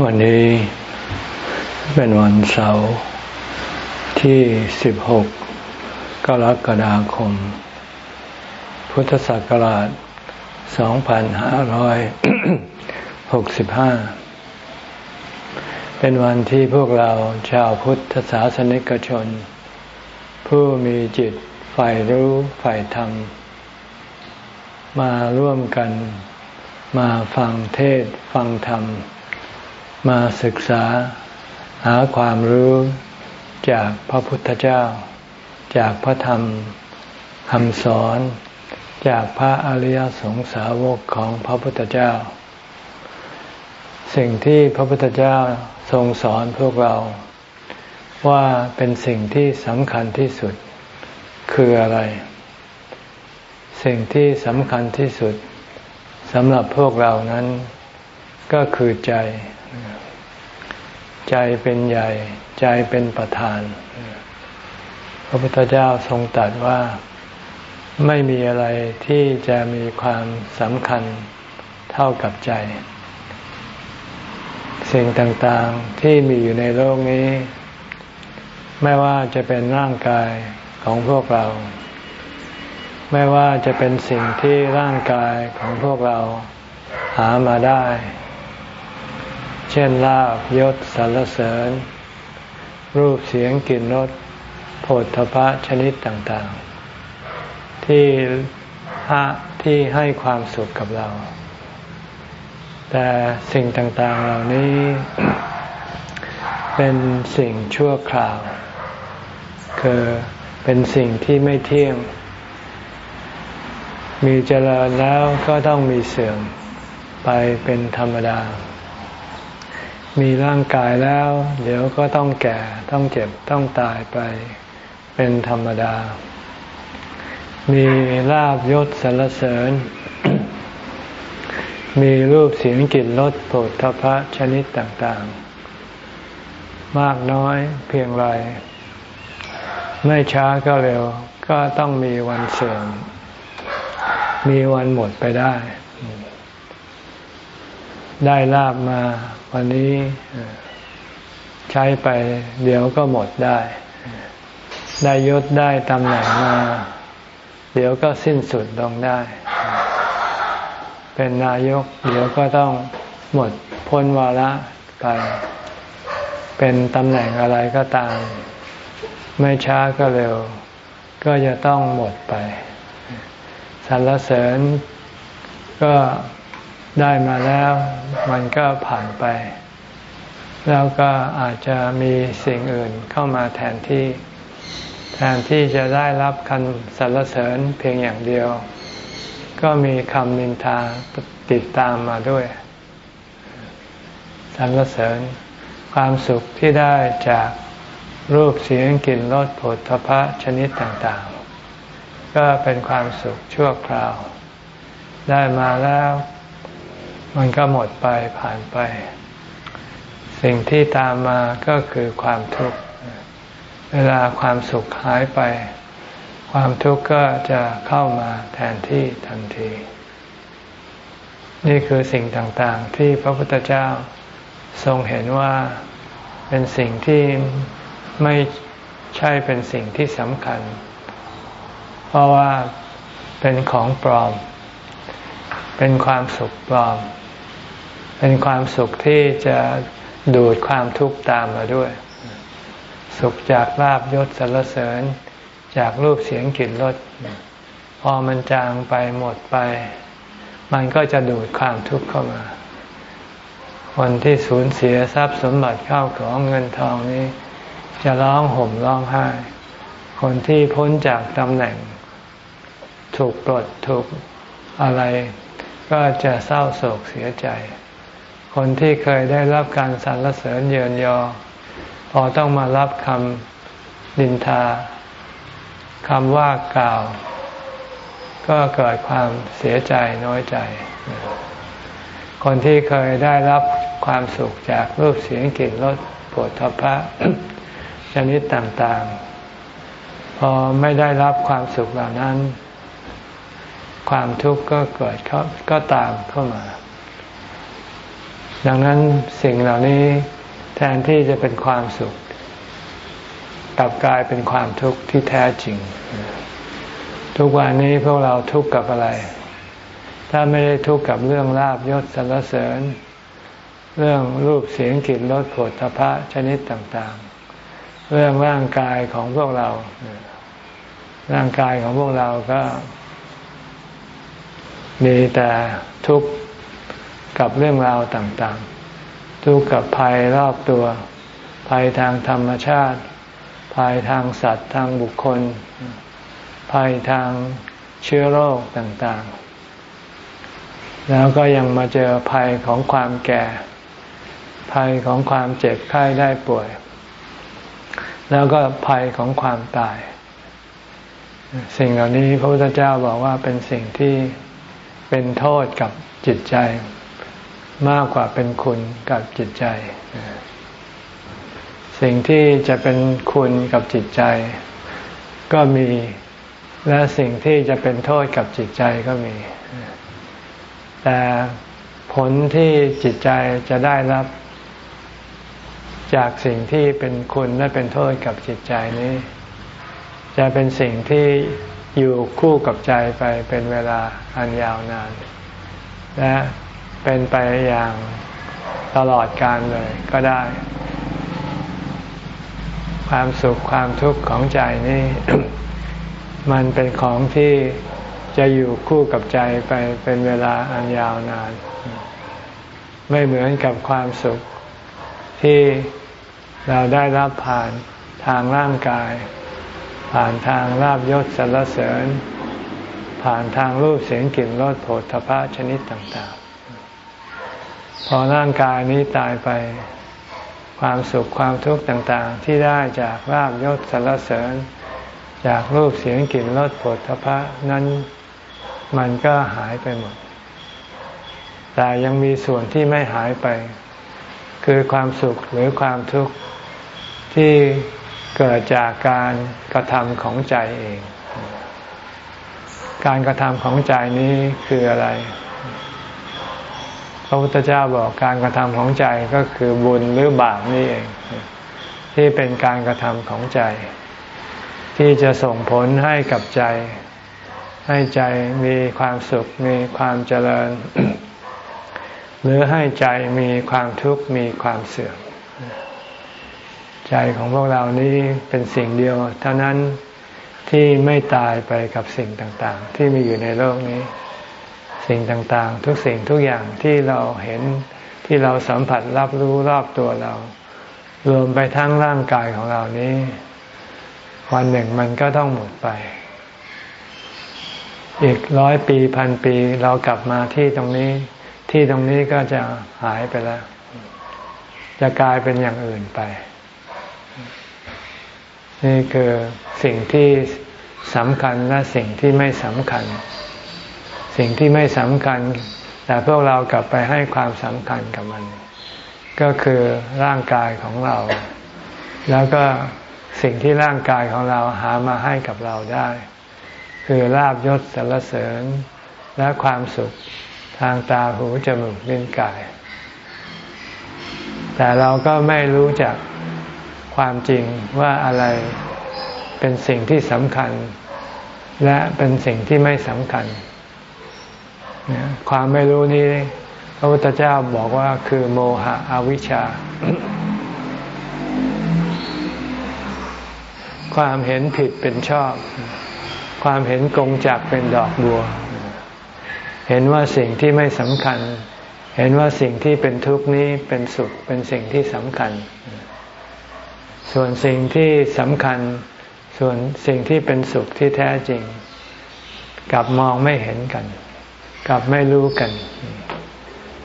วันนี้เป็นวันเสาร์ที่ 16 กรกฎาคม พุทธศักราช 2565 เป็นวันที่พวกเราชาวพุทธศาสนิกชน ผู้มีจิตใฝ่รู้ใฝ่ธรรม มาร่วมกันมาฟังเทศฟังธรรม มาศึกษาหาความรู้จากพระพุทธเจ้า จากพระธรรมคำสอน จากพระอริยสงสาวกของพระพุทธเจ้า สิ่งที่พระพุทธเจ้าทรงสอนพวกเรา ว่าเป็นสิ่งที่สำคัญที่สุดคืออะไร สิ่งที่สำคัญที่สุดสำหรับพวกเรานั้น ก็คือใจ ใจเป็นใหญ่ใจเป็นประธาน พระพุทธเจ้าทรงตรัสว่าไม่มีอะไรที่จะมีความสำคัญเท่ากับใจ สิ่งต่างๆที่มีอยู่ในโลกนี้ ไม่ว่าจะเป็นร่างกายของพวกเรา ไม่ว่าจะเป็นสิ่งที่ร่างกายของพวกเราหามาได้ เช่นลาบยศสรรเสริญ รูปเสียงกลิ่นรสโผฏฐพะชนิดต่างๆ ที่หที่ให้ความสุขกับเรา แต่สิ่งต่างๆเหล่านี้ เป็นสิ่งชั่วคราว คือเป็นสิ่งที่ไม่เที่ยง มีเจริญแล้วก็ต้องมีเสื่อมไปเป็นธรรมดา มีร่างกายแล้ว เดี๋ยวก็ต้องแก่ต้องเจ็บต้องตายไปเป็นธรรมดา มีลาบยศสรรเสริญ มีรูปเสียงกลิ่นรสโผฏฐพะชนิดต่างๆ มากน้อยเพียงไร ไม่ช้าก็เร็ว ก็ต้องมีวันเสื่อม มีวันหมดไปได้ ได้ลาบมา วันนี้ใช้ไปเดี๋ยวก็หมดได้ ได้ยศได้ตำแหน่งมา เดี๋ยวก็สิ้นสุดลงได้ เป็นนายก เดี๋ยวก็ต้องหมดพ้นวาระไป เป็นตำแหน่งอะไรก็ตาม ไม่ช้าก็เร็ว ก็จะต้องหมดไปสรรเสริญก็ ได้มาแล้วมันก็ผ่านไป แล้วก็อาจจะมีสิ่งอื่นเข้ามาแทนที่ แทนที่จะได้รับคำสรรเสริญเพียงอย่างเดียว ก็มีคำนินทาติดตามมาด้วยสรรเสริญความสุขที่ได้จากรูปเสียงกลิ่นรสผลทพะชนิดต่างๆ ก็เป็นความสุขชั่วคราว ได้มาแล้ว มันก็หมดไปผ่านไป สิ่งที่ตามมาก็คือความทุกข์ เวลาความสุขหายไป ความทุกข์ก็จะเข้ามาแทนที่ทันที นี่คือสิ่งต่างๆ ที่พระพุทธเจ้าทรงเห็นว่าเป็นสิ่งที่ไม่ใช่เป็นสิ่งที่สำคัญ เพราะว่าเป็นของปลอม เป็นความสุขปลอม เป็นความสุขที่จะดูดความทุกข์ตามมาด้วย สุขจากลาบยศสรรเสริญ จากรูปเสียงกลิ่นรสพอมันจางไปหมดไป มันก็จะดูดความทุกข์เข้ามา คนที่สูญเสียทรัพย์สมบัติเข้าของเงินทองนี้ จะร้องห่มร้องไห้ คนที่พ้นจากตำแหน่ง ถูกปลดถูกอะไร ก็จะเศร้าโศกเสียใจ คนที่เคยได้รับการสรรเสริญเยินยอ พอต้องมารับคำดินทาคำว่ากล่าว ก็เกิดความเสียใจน้อยใจ คนที่เคยได้รับความสุขจากรูปเสียงกลิ่นรสปวดทพะชนิดต่างๆ พอไม่ได้รับความสุขเหล่านั้น ความทุกข์ก็เกิดก็ตามเข้ามา ดังนั้นสิ่งเหล่านี้แทนที่จะเป็นความสุขกลับกลายเป็นความทุกข์ที่แท้จริง ทุกวันนี้พวกเราทุกข์กับอะไร ถ้าไม่ได้ทุกข์กับเรื่องลาบยศสรรเสริญ เรื่องรูปเสียงกลิ่นรสผลทพะชนิดต่างๆ เรื่องร่างกายของพวกเรา ร่างกายของพวกเราก็ มีแต่ทุกข์ กับเรื่องราวต่างๆ ทุกข์กับภัยรอบตัว ภัยทางธรรมชาติ ภัยทางสัตว์ทางบุคคล ภัยทางเชื้อโรคต่างๆ แล้วก็ยังมาเจอภัยของความแก่ ภัยของความเจ็บไข้ได้ป่วย แล้วก็ภัยของความตาย สิ่งเหล่านี้พระพุทธเจ้าบอกว่าเป็นสิ่งที่เป็นโทษกับจิตใจ มากกว่าเป็นคุณกับจิตใจ สิ่งที่จะเป็นคุณกับจิตใจ ก็มีและสิ่งที่จะเป็นโทษกับจิตใจก็มี แต่ผลที่จิตใจจะได้รับ จากสิ่งที่เป็นคุณและเป็นโทษกับจิตใจนี้ จะเป็นสิ่งที่อยู่คู่กับใจไปเป็นเวลาอันยาวนาน และ เป็นไปอย่างตลอดการเลยก็ได้ ความสุขความทุกข์ของใจนี่ มันเป็นของที่จะอยู่คู่กับใจไปเป็นเวลาอันยาวนาน ไม่เหมือนกับความสุขที่เราได้รับผ่านทางร่างกาย ผ่านทางลาบยศสรรเสริญ ผ่านทางรูปเสียงกลิ่นรสโผฏฐพะชนิดต่างๆ พอร่างกายนี้ตายไป ความสุขความทุกข์ต่างๆ ที่ได้จากลาบยศสรรเสริญ จากรูปเสียงกลิ่นรสผลทพะนั้นมันก็หายไปหมด แต่ยังมีส่วนที่ไม่หายไป คือความสุขหรือความทุกข์ที่เกิดจากการกระทำของใจเอง การกระทำของใจนี้คืออะไร ระพุทธเจ้าบอกการกระทำของใจก็คือบุญหรือบาปนี่เอง ที่เป็นการกระทำของใจ ที่จะส่งผลให้กับใจ ให้ใจมีความสุขมีความเจริญ หรือให้ใจมีความทุกข์มีความเสื่อมใจของพวกเรานี้เป็นสิ่งเดียว เท่านั้นที่ไม่ตายไปกับสิ่งต่างๆ ที่มีอยู่ในโลกนี้ สิ่งต่างๆ ทุกสิ่งทุกอย่างที่เราเห็นที่เราสัมผัสรับรู้รอบตัวเรา รวมไปทั้งร่างกายของเรานี้ วันหนึ่งมันก็ต้องหมดไป อีกร้อยปีพันปีเรากลับมาที่ตรงนี้ ที่ตรงนี้ก็จะหายไปแล้ว จะกลายเป็นอย่างอื่นไป นี่คือสิ่งที่สำคัญและสิ่งที่ไม่สำคัญ สิ่งที่ไม่สำคัญ แต่พวกเรากลับไปให้ความสำคัญกับมัน ก็คือร่างกายของเรา แล้วก็สิ่งที่ร่างกายของเราหามาให้กับเราได้ คือลาบยศสรรเสริญและความสุขทางตาหูจมูกลิ้นกาย แต่เราก็ไม่รู้จักความจริงว่าอะไรเป็นสิ่งที่สำคัญ และเป็นสิ่งที่ไม่สำคัญ ความไม่รู้นี้พระพุทธเจ้าบอกว่าคือโมหะอวิชชา ความเห็นผิดเป็นชอบ ความเห็นกงจักเป็นดอกบัว เห็นว่าสิ่งที่ไม่สำคัญ เห็นว่าสิ่งที่เป็นทุกข์นี้เป็นสุขเป็นสิ่งที่สำคัญ ส่วนสิ่งที่สำคัญ ส่วนสิ่งที่เป็นสุขที่แท้จริง กลับมองไม่เห็นกัน กับไม่รู้กัน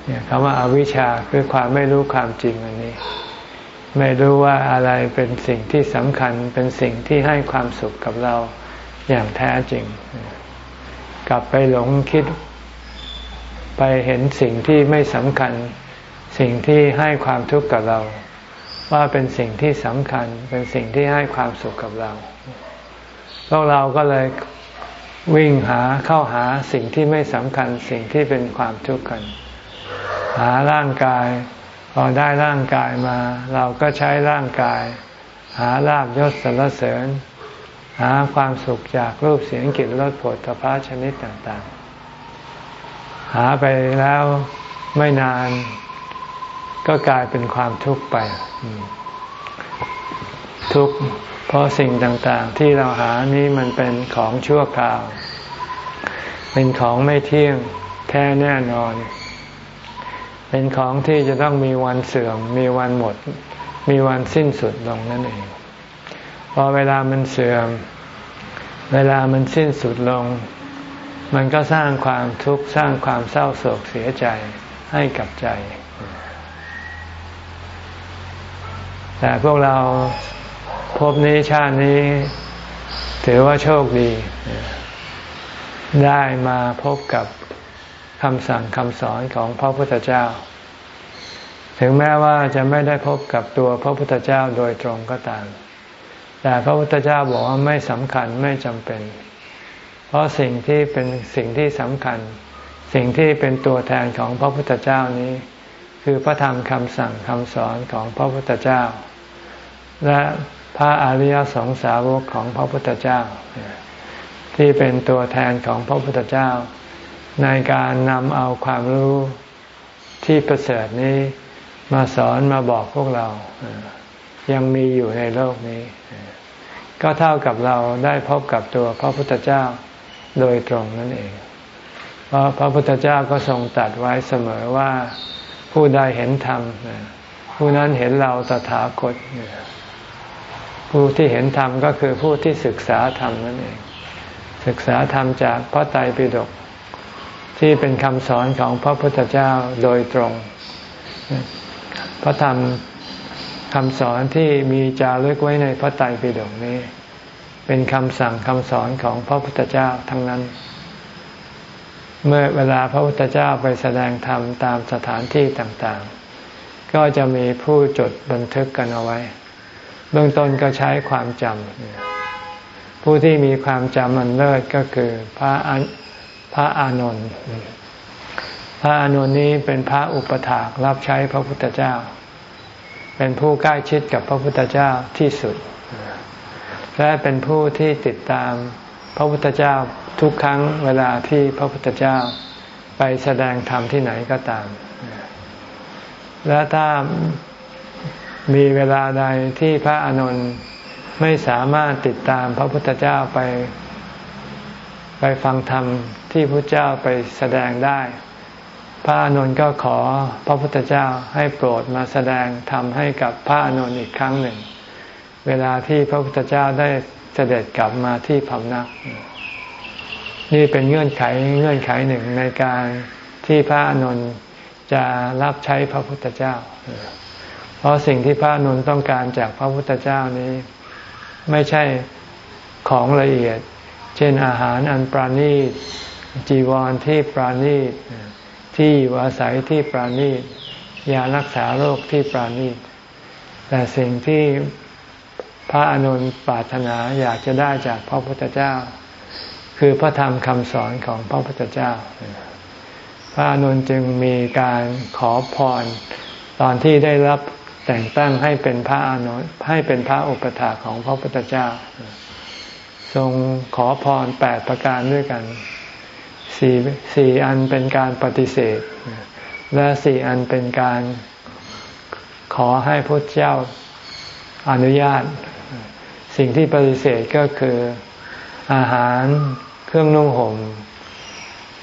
เนี่ยคำว่าอาวิชชาคือความไม่รู้ความจริงอันนี้ ไม่รู้ว่าอะไรเป็นสิ่งที่สำคัญเป็นสิ่งที่ให้ความสุขกับเราอย่างแท้จริง กลับไปหลงคิด ไปเห็นสิ่งที่ไม่สำคัญ สิ่งที่ให้ความทุกข์กับเรา ว่าเป็นสิ่งที่สำคัญ เป็นสิ่งที่ให้ความสุขกับเราพวกเราก็เลย วิ่งหาเข้าหาสิ่งที่ไม่สำคัญสิ่งที่เป็นความทุกข์กัน หาร่างกาย พอได้ร่างกายมา เราก็ใช้ร่างกาย หาลาบยศสรรเสริญ หาความสุขจากรูปเสียงกลิ่นรสผลพระชนิดต่างๆ หาไปแล้วไม่นานก็กลายเป็นความทุกข์ไป ทุกข์ เพราะสิ่งต่างๆที่เราหานี้มันเป็นของชั่วคราว เป็นของไม่เที่ยงแท้แน่นอน เป็นของที่จะต้องมีวันเสื่อม มีวันหมด มีวันสิ้นสุดลงนั่นเอง พอเวลามันเสื่อม เวลามันสิ้นสุดลง มันก็สร้างความทุกข์สร้างความเศร้าโศกเสียใจให้กับใจ แต่พวกเรา พบนี้ชาตินี้ ถือว่าโชคดี ได้มาพบกับคำสั่งคำสอนของพระพุทธเจ้า ถึงแม้ว่าจะไม่ได้พบกับตัวพระพุทธเจ้าโดยตรงก็ตาม แต่พระพุทธเจ้าบอกว่าไม่สำคัญไม่จำเป็น เพราะสิ่งที่เป็นสิ่งที่สำคัญ สิ่งที่เป็นตัวแทนของพระพุทธเจ้านี้ คือพระธรรมคำสั่งคำสอนของพระพุทธเจ้า และ พระอริยสงสาวกของพระพุทธเจ้า ที่เป็นตัวแทนของพระพุทธเจ้า ในการนำเอาความรู้ที่ประเสริฐนี้มาสอนมาบอกพวกเรา ยังมีอยู่ในโลกนี้ ก็เท่ากับเราได้พบกับตัวพระพุทธเจ้าโดยตรงนั่นเอง เพราะพระพุทธเจ้าก็ทรงตัดไว้เสมอว่าผู้ใดเห็นธรรมผู้นั้นเห็นเราตถาคต ผู้ที่เห็นธรรมก็คือผู้ที่ศึกษาธรรมนั่นเอง ศึกษาธรรมจากพระไตรปิฎกที่เป็นคำสอนของพระพุทธเจ้าโดยตรง พระธรรมคำสอนที่มีจารึกไว้ในพระไตรปิฎกนี้ เป็นคำสั่งคำสอนของพระพุทธเจ้าทั้งนั้น เมื่อเวลาพระพุทธเจ้าไปแสดงธรรมตามสถานที่ต่างๆ ก็จะมีผู้จดบันทึกกันเอาไว้ เบื้องต้นก็ใช้ความจำผู้ที่มีความจำมันเลิศก็คือพระพระอานนท์พระอานนท์นี้เป็นพระอุปถากรับใช้พระพุทธเจ้า เป็นผู้ใกล้ชิดกับพระพุทธเจ้าที่สุด และเป็นผู้ที่ติดตามพระพุทธเจ้าทุกครั้งเวลาที่พระพุทธเจ้าไปแสดงธรรมที่ไหนก็ตาม และถ้า มีเวลาใดที่พระอานนท์ไม่สามารถติดตามพระพุทธเจ้าไป ไปฟังธรรมที่พระเจ้าไปแสดงได้ พระอานนท์ก็ขอพระพุทธเจ้าให้โปรดมาแสดงธรรมให้กับพระอานนท์อีกครั้งหนึ่ง เวลาที่พระพุทธเจ้าได้เสด็จกลับมาที่พำนัก นี่เป็นเงื่อนไขเงื่อนไขหนึ่งในการที่พระอานนท์จะรับใช้พระพุทธเจ้า ราะสิ่งที่พระนุนต้องการจากพระพุทธเจ้านี้ ไม่ใช่ของละเอียด เช่นอาหารอันปราณีตจีวรที่ปราณีตที่อยู่อาศัยที่ปราณีตยารักษาโรคที่ปราณีตแต่สิ่งที่พระอนุนปรารถนาอยากจะได้จากพระพุทธเจ้า คือพระธรรมคำสอนของพระพุทธเจ้า พระอนุนจึงมีการขอพรตอนที่ได้รับ แต่งตั้งให้เป็นพระอนุให้เป็นพระอุปถาของพระพุทธเจ้า ทรงขอพรแปดประการด้วยกันสี่สี่อันเป็นการปฏิเสธ และสี่อันเป็นการขอให้พระเจ้าอนุญาต สิ่งที่ปฏิเสธก็คืออาหารเครื่องนุ่งห่ม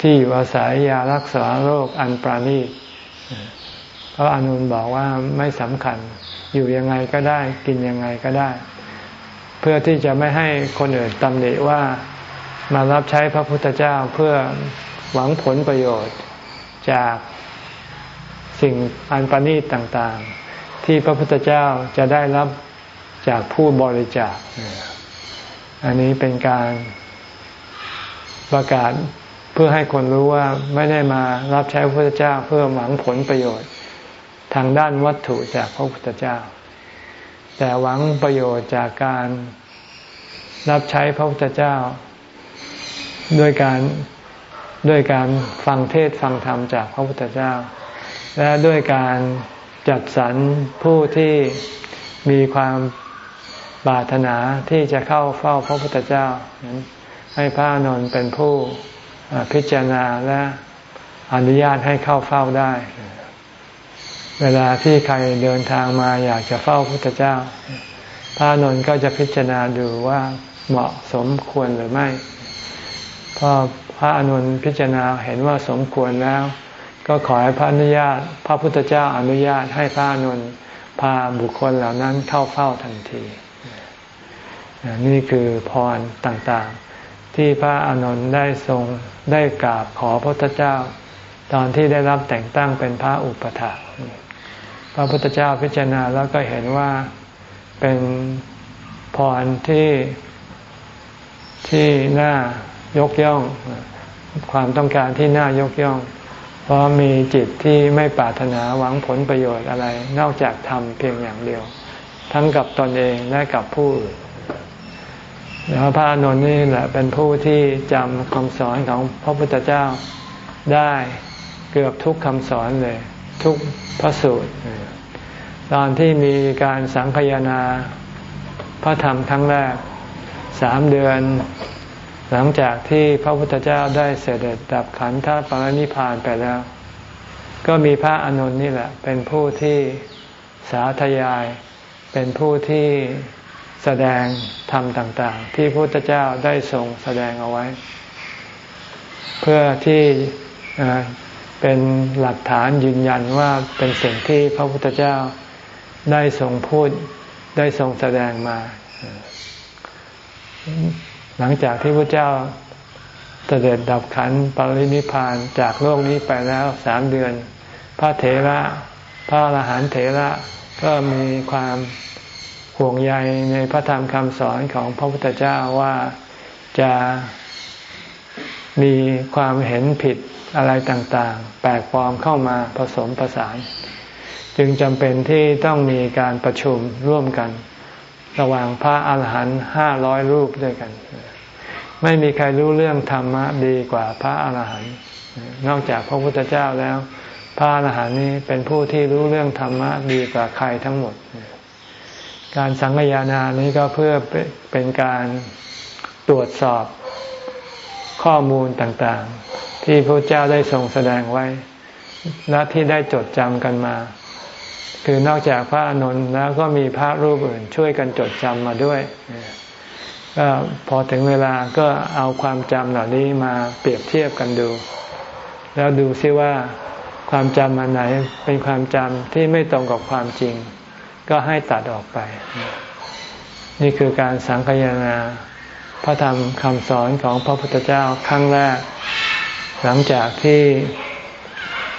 ที่อยู่อาศัยยารักษาโรคอันปราณีต พระอนุนบอกว่าไม่สำคัญอยู่ยังไงก็ได้ กินยังไงก็ได้ เพื่อที่จะไม่ให้คนอื่นตำหนิว่ามารับใช้พระพุทธเจ้าเพื่อหวังผลประโยชน์จากสิ่งอันประณีตต่างๆ ที่พระพุทธเจ้าจะได้รับจากผู้บริจาค อันนี้เป็นการประกาศเพื่อให้คนรู้ว่าไม่ได้มารับใช้พระพุทธเจ้าเพื่อหวังผลประโยชน์ ทางด้านวัตถุจากพระพุทธเจ้า แต่หวังประโยชน์จากการรับใช้พระพุทธเจ้า ด้วยการด้วยการฟังเทศฟังธรรมจากพระพุทธเจ้า และด้วยการจัดสรรผู้ที่มีความบาถนาที่จะเข้าเฝ้าพระพุทธเจ้า ให้พระนนท์เป็นผู้พิจารณาและอนุญาตให้เข้าเฝ้าได้ เวลาที่ใครเดินทางมาอยากจะเฝ้าพระพุทธเจ้า พระนนท์ก็จะพิจารณาดูว่าเหมาะสมควรหรือไม่พอพระอนุนพิจารณาเห็นว่าสมควรแล้ว ก็ขอให้พระอนุญาต พระพุทธเจ้าอนุญาตให้พระอนุนพาบุคคลเหล่านั้นเข้าเฝ้าทันที นี่คือพรต่างๆ ที่พระอนุนได้ทรงได้กราบขอพระพุทธเจ้า ตอนที่ได้รับแต่งตั้งเป็นพระอุปถา พระพุทธเจ้าพิจารณาแล้วก็เห็นว่าเป็นพรที่ที่น่ายกย่อง ความต้องการที่น่ายกย่อง เพราะมีจิตที่ไม่ปรารถนาหวังผลประโยชน์อะไร นอกจากทำเพียงอย่างเดียว ทั้งกับตนเองและกับผู้อื่นแล้วพระอนุนนี่แหละเป็นผู้ที่จำคำสอนของพระพุทธเจ้าได้เกือบทุกคำสอนเลย ทุกพระสูตร ตอนที่มีการสังคยนาพระธรรมครั้งแรกสามเดือน หลังจากที่พระพุทธเจ้าได้เสด็จดับขันธปรินิพานไปแล้ว ก็มีพระอนุนนี่แหละ เป็นผู้ที่สาธยาย เป็นผู้ที่แสดงธรรมต่างๆ ที่พระพุทธเจ้าได้ทรงแสดงเอาไว้ เพื่อที่ เป็นหลักฐานยืนยันว่าเป็นสิ่งที่พระพุทธเจ้าได้ทรงพูดได้ทรงแสดงมา หลังจากที่พระเจ้าเสด็จดับขันปรินิพานจากโลกนี้ไปแล้วสามเดือน พระเถระ พระอรหันต์เถระก็มีความห่วงใยในพระธรรมคำสอนของพระพุทธเจ้าว่าจะ มีความเห็นผิดอะไรต่างๆ แปลกปลอมเข้ามาผสมผสาน จึงจำเป็นที่ต้องมีการประชุมร่วมกัน ระหว่างพระอาหารหันต์ห้าร้อยรูปด้วยกัน ไม่มีใครรู้เรื่องธรรมะดีกว่าพระอาหารหันต์นอกจากพระพุทธเจ้าแล้ว พระอาหารหันต์นี้เป็นผู้ที่รู้เรื่องธรรมะดีกว่าใครทั้งหมด การสังฆยานานี้ก็เพื่อเป็นการตรวจสอบ ข้อมูลต่างๆ ที่พระเจ้าได้ทรงแสดงไว้และที่ได้จดจำกันมา คือนอกจากพระอนุนแล้วก็มีพระรูปอื่นช่วยกันจดจำมาด้วยก็พอถึงเวลาก็เอาความจำเหล่านี้มาเปรียบเทียบกันดู แล้วดูซิว่าความจำอันไหนเป็นความจำที่ไม่ตรงกับความจริง ก็ให้ตัดออกไป นี่คือการสังคยนา พระธรรมคำสอนของพระพุทธเจ้าครั้งแรก หลังจากที่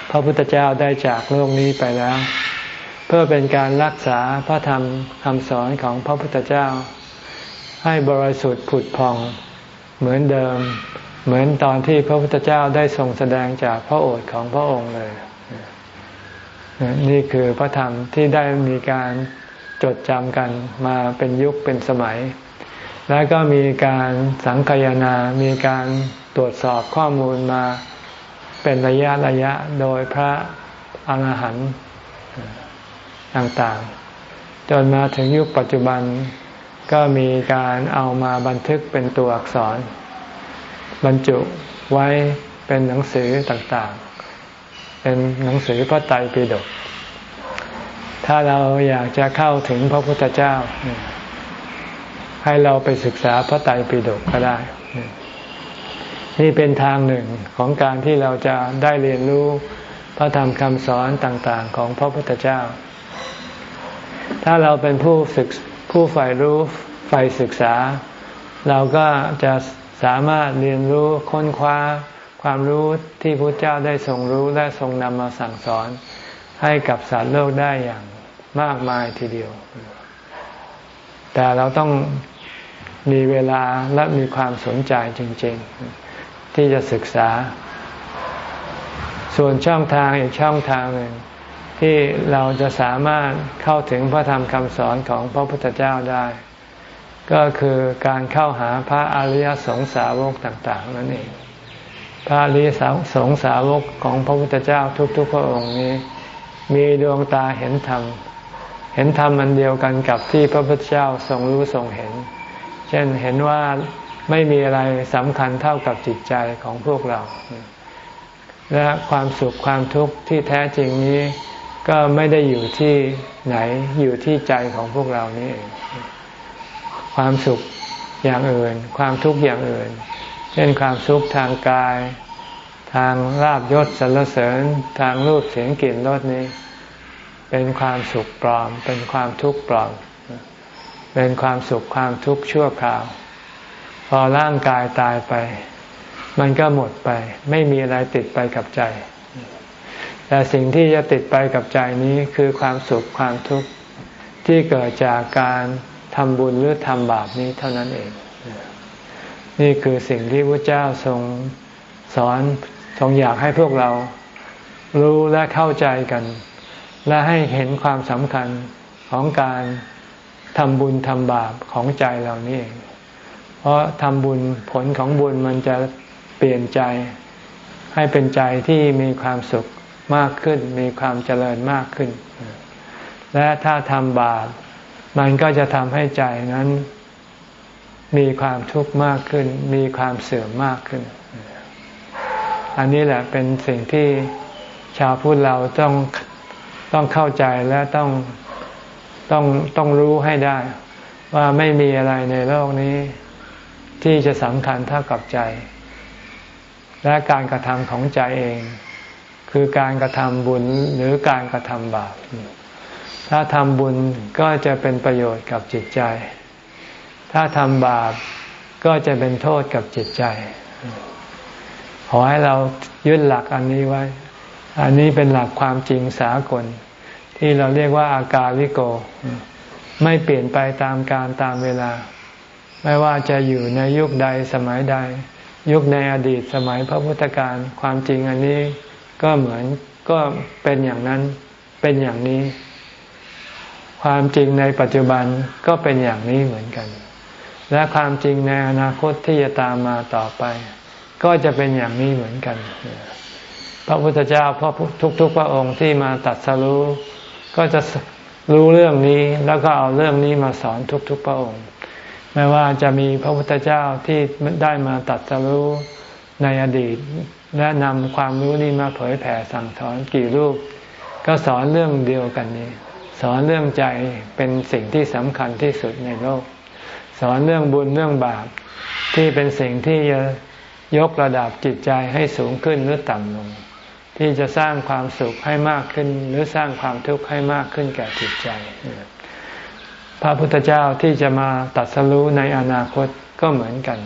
พระพุทธเจ้าได้จากโลกนี้ไปแล้ว เพื่อเป็นการรักษาพระธรรมคำสอนของพระพุทธเจ้า ให้บริสุทธิ์ผุดพองเหมือนเดิม เหมือนตอนที่พระพุทธเจ้าได้ทรงแสดงจากพระโอษฐ์ของพระองค์เลย นี่คือพระธรรมที่ได้มีการจดจำกันมาเป็นยุคเป็นสมัย และก็มีการสังคยนา มีการตรวจสอบข้อมูลมาเป็นระยะระยะโดยพระอรหันต์ต่างๆ จนมาถึงยุคปัจจุบันก็มีการเอามาบันทึกเป็นตัวอักษร บรรจุไว้เป็นหนังสือต่างๆ เป็นหนังสือพระไตรปิฎกถ้าเราอยากจะเข้าถึงพระพุทธเจ้า ให้เราไปศึกษาพระไตรปิฎกก็ได้ นี่เป็นทางหนึ่งของการที่เราจะได้เรียนรู้พระธรรมคำสอนต่าง ๆ ของพระพุทธเจ้า ถ้าเราเป็นผู้ศึกผู้ใฝ่รู้ใฝ่ศึกษา เราก็จะสามารถเรียนรู้ค้นคว้าความรู้ที่พระเจ้าได้ทรงรู้และทรงนำมาสั่งสอนให้กับสารโลกได้อย่างมากมายทีเดียว แต่เราต้อง มีเวลาและมีความสนใจจริง ๆ ที่จะศึกษา ส่วนช่องทางอีกช่องทางหนึ่งที่เราจะสามารถเข้าถึงพระธรรมคำสอนของพระพุทธเจ้าได้ ก็คือการเข้าหาพระอริยสงสาวกต่าง ๆ นั่นเอง พระอริยสงสาวกของพระพุทธเจ้าทุก ๆ พระองค์นี้ มีดวงตาเห็นธรรม เห็นธรรมมันเดียวกันกับที่พระพุทธเจ้าทรงรู้ทรงเห็น ช่นเห็นว่าไม่มีอะไรสำคัญเท่ากับจิตใจของพวกเรา และความสุขความทุกข์ที่แท้จริงนี้ ก็ไม่ได้อยู่ที่ไหนอยู่ที่ใจของพวกเรานี่เองความสุขอย่างอื่น ความทุกข์อย่างอื่น เช่นความสุขทางกาย ทางลาบยศสรรเสริญ ทางรูปเสียงกลิ่นรสนี้ เป็นความสุขปลอม เป็นความทุกข์ปลอม เป็นความสุขความทุกข์ชั่วคราว พอร่างกายตายไป มันก็หมดไป ไม่มีอะไรติดไปกับใจ แต่สิ่งที่จะติดไปกับใจนี้คือความสุขความทุกข์ที่เกิดจากการทำบุญหรือทำบาปนี้เท่านั้นเอง นี่คือสิ่งที่พระเจ้าทรงสอนทรงอยากให้พวกเรารู้และเข้าใจกัน และให้เห็นความสำคัญของการ ทำบุญทำบาปของใจเรานี่เอง เพราะทำบุญผลของบุญมันจะเปลี่ยนใจให้เป็นใจที่มีความสุขมากขึ้น มีความเจริญมากขึ้น และถ้าทำบาปมันก็จะทำให้ใจนั้น มีความทุกข์มากขึ้น มีความเสื่อมมากขึ้น อันนี้แหละเป็นสิ่งที่ชาวพุทธเราต้องต้องเข้าใจและต้อง ต้องต้องรู้ให้ได้ ว่าไม่มีอะไรในโลกนี้ ที่จะสำคัญเท่ากับใจ และการกระทำของใจเอง คือการกระทำบุญหรือการกระทำบาปถ้าทำบุญก็จะเป็นประโยชน์กับจิตใจ ถ้าทำบาปก็จะเป็นโทษกับจิตใจ ขอให้เรายึดหลักอันนี้ไว้ อันนี้เป็นหลักความจริงสากล ที่เราเรียกว่าอากาลิโก ไม่เปลี่ยนไปตามการตามเวลา ไม่ว่าจะอยู่ในยุคใดสมัยใด ยุคในอดีตสมัยพระพุทธการความจริงอันนี้ก็เหมือนก็เป็นอย่างนั้นเป็นอย่างนี้ ความจริงในปัจจุบันก็เป็นอย่างนี้เหมือนกัน และความจริงในอนาคตที่จะตามมาต่อไป ก็จะเป็นอย่างนี้เหมือนกัน พระพุทธเจ้าพระทุกๆพระองค์ที่มาตัดสรู้ ก็จะรู้เรื่องนี้แล้วก็เอาเรื่องนี้มาสอนทุกๆพระองค์ ไม่ว่าจะมีพระพุทธเจ้าที่ได้มาตัดสรู้ในอดีต และนำความรู้นี้มาเผยแผ่สั่งสอนกี่รูป ก็สอนเรื่องเดียวกันนี้ สอนเรื่องใจเป็นสิ่งที่สำคัญที่สุดในโลก สอนเรื่องบุญเรื่องบาปที่เป็นสิ่งที่จะยกระดับจิตใจให้สูงขึ้นหรือต่ำลง ที่จะสร้างความสุขให้มากขึ้น หรือสร้างความทุกข์ให้มากขึ้นแก่จิตใจ พระพุทธเจ้าที่จะมาตัดสรู้ในอนาคตก็เหมือนกัน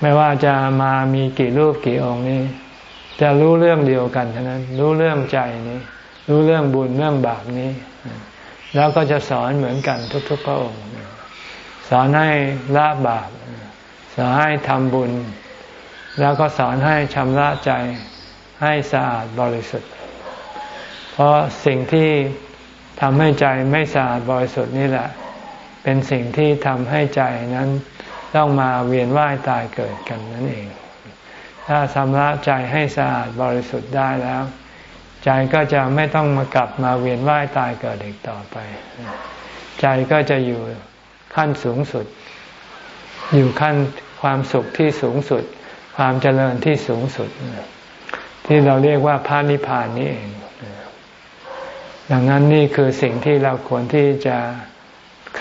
ไม่ว่าจะมามีกี่รูปกี่องค์นี้ จะรู้เรื่องเดียวกันเท่านั้น รู้เรื่องใจนี้ รู้เรื่องบุญเรื่องบาปนี้ แล้วก็จะสอนเหมือนกันทุกๆพระองค์ สอนให้ละบาปสอนให้ทำบุญ แล้วก็สอนให้ชำระใจ ให้สะอาดบริสุทธิ์ เพราะสิ่งที่ทำให้ใจไม่สะอาดบริสุทธิ์นี่แหละ เป็นสิ่งที่ทำให้ใจนั้นต้องมาเวียนว่ายตายเกิดกันนั่นเอง ถ้าชำระใจให้สะอาดบริสุทธิ์ได้แล้ว ใจก็จะไม่ต้องมากลับมาเวียนว่ายตายเกิดอีกต่อไป ใจก็จะอยู่ขั้นสูงสุด อยู่ขั้นความสุขที่สูงสุด ความเจริญที่สูงสุด ที่เราเรียกว่าพระนิพพานนี่เอง ดังนั้นนี่คือสิ่งที่เราควรที่จะ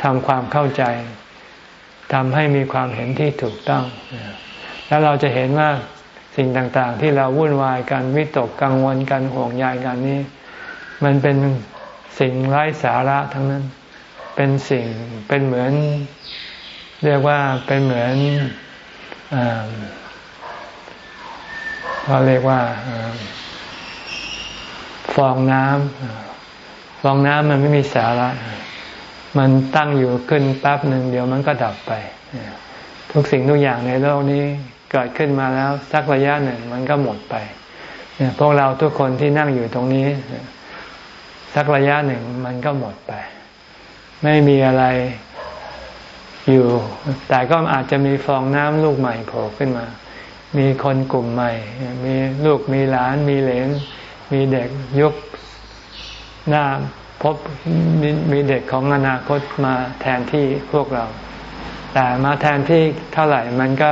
ทำความเข้าใจทำให้มีความเห็นที่ถูกต้อง แล้วเราจะเห็นว่าสิ่งต่างๆ ที่เราวุ่นวายกันวิตกกังวลกันห่วงใยกันนี้ มันเป็นสิ่งไร้สาระทั้งนั้น เป็นสิ่งเป็นเหมือน เรียกว่าเป็นเหมือนเราเรียกว่าฟองน้ำฟองน้ำมันไม่มีสาระ มันตั้งอยู่ขึ้นแป๊บหนึ่งเดี๋ยวมันก็ดับไป ทุกสิ่งทุกอย่างในโลกนี้เกิดขึ้นมาแล้วสักระยะหนึ่งมันก็หมดไปพวกเราทุกคนที่นั่งอยู่ตรงนี้ สักระยะหนึ่งมันก็หมดไป ไม่มีอะไรอยู่ แต่ก็อาจจะมีฟองน้ำลูกใหม่โผล่ขึ้นมา มีคนกลุ่มใหม่ มีลูกมีหลานมีเหลน มีเด็กยุคหน้าพบมมีเด็กของอนาคตมาแทนที่พวกเรา แต่มาแทนที่เท่าไหร่มันก็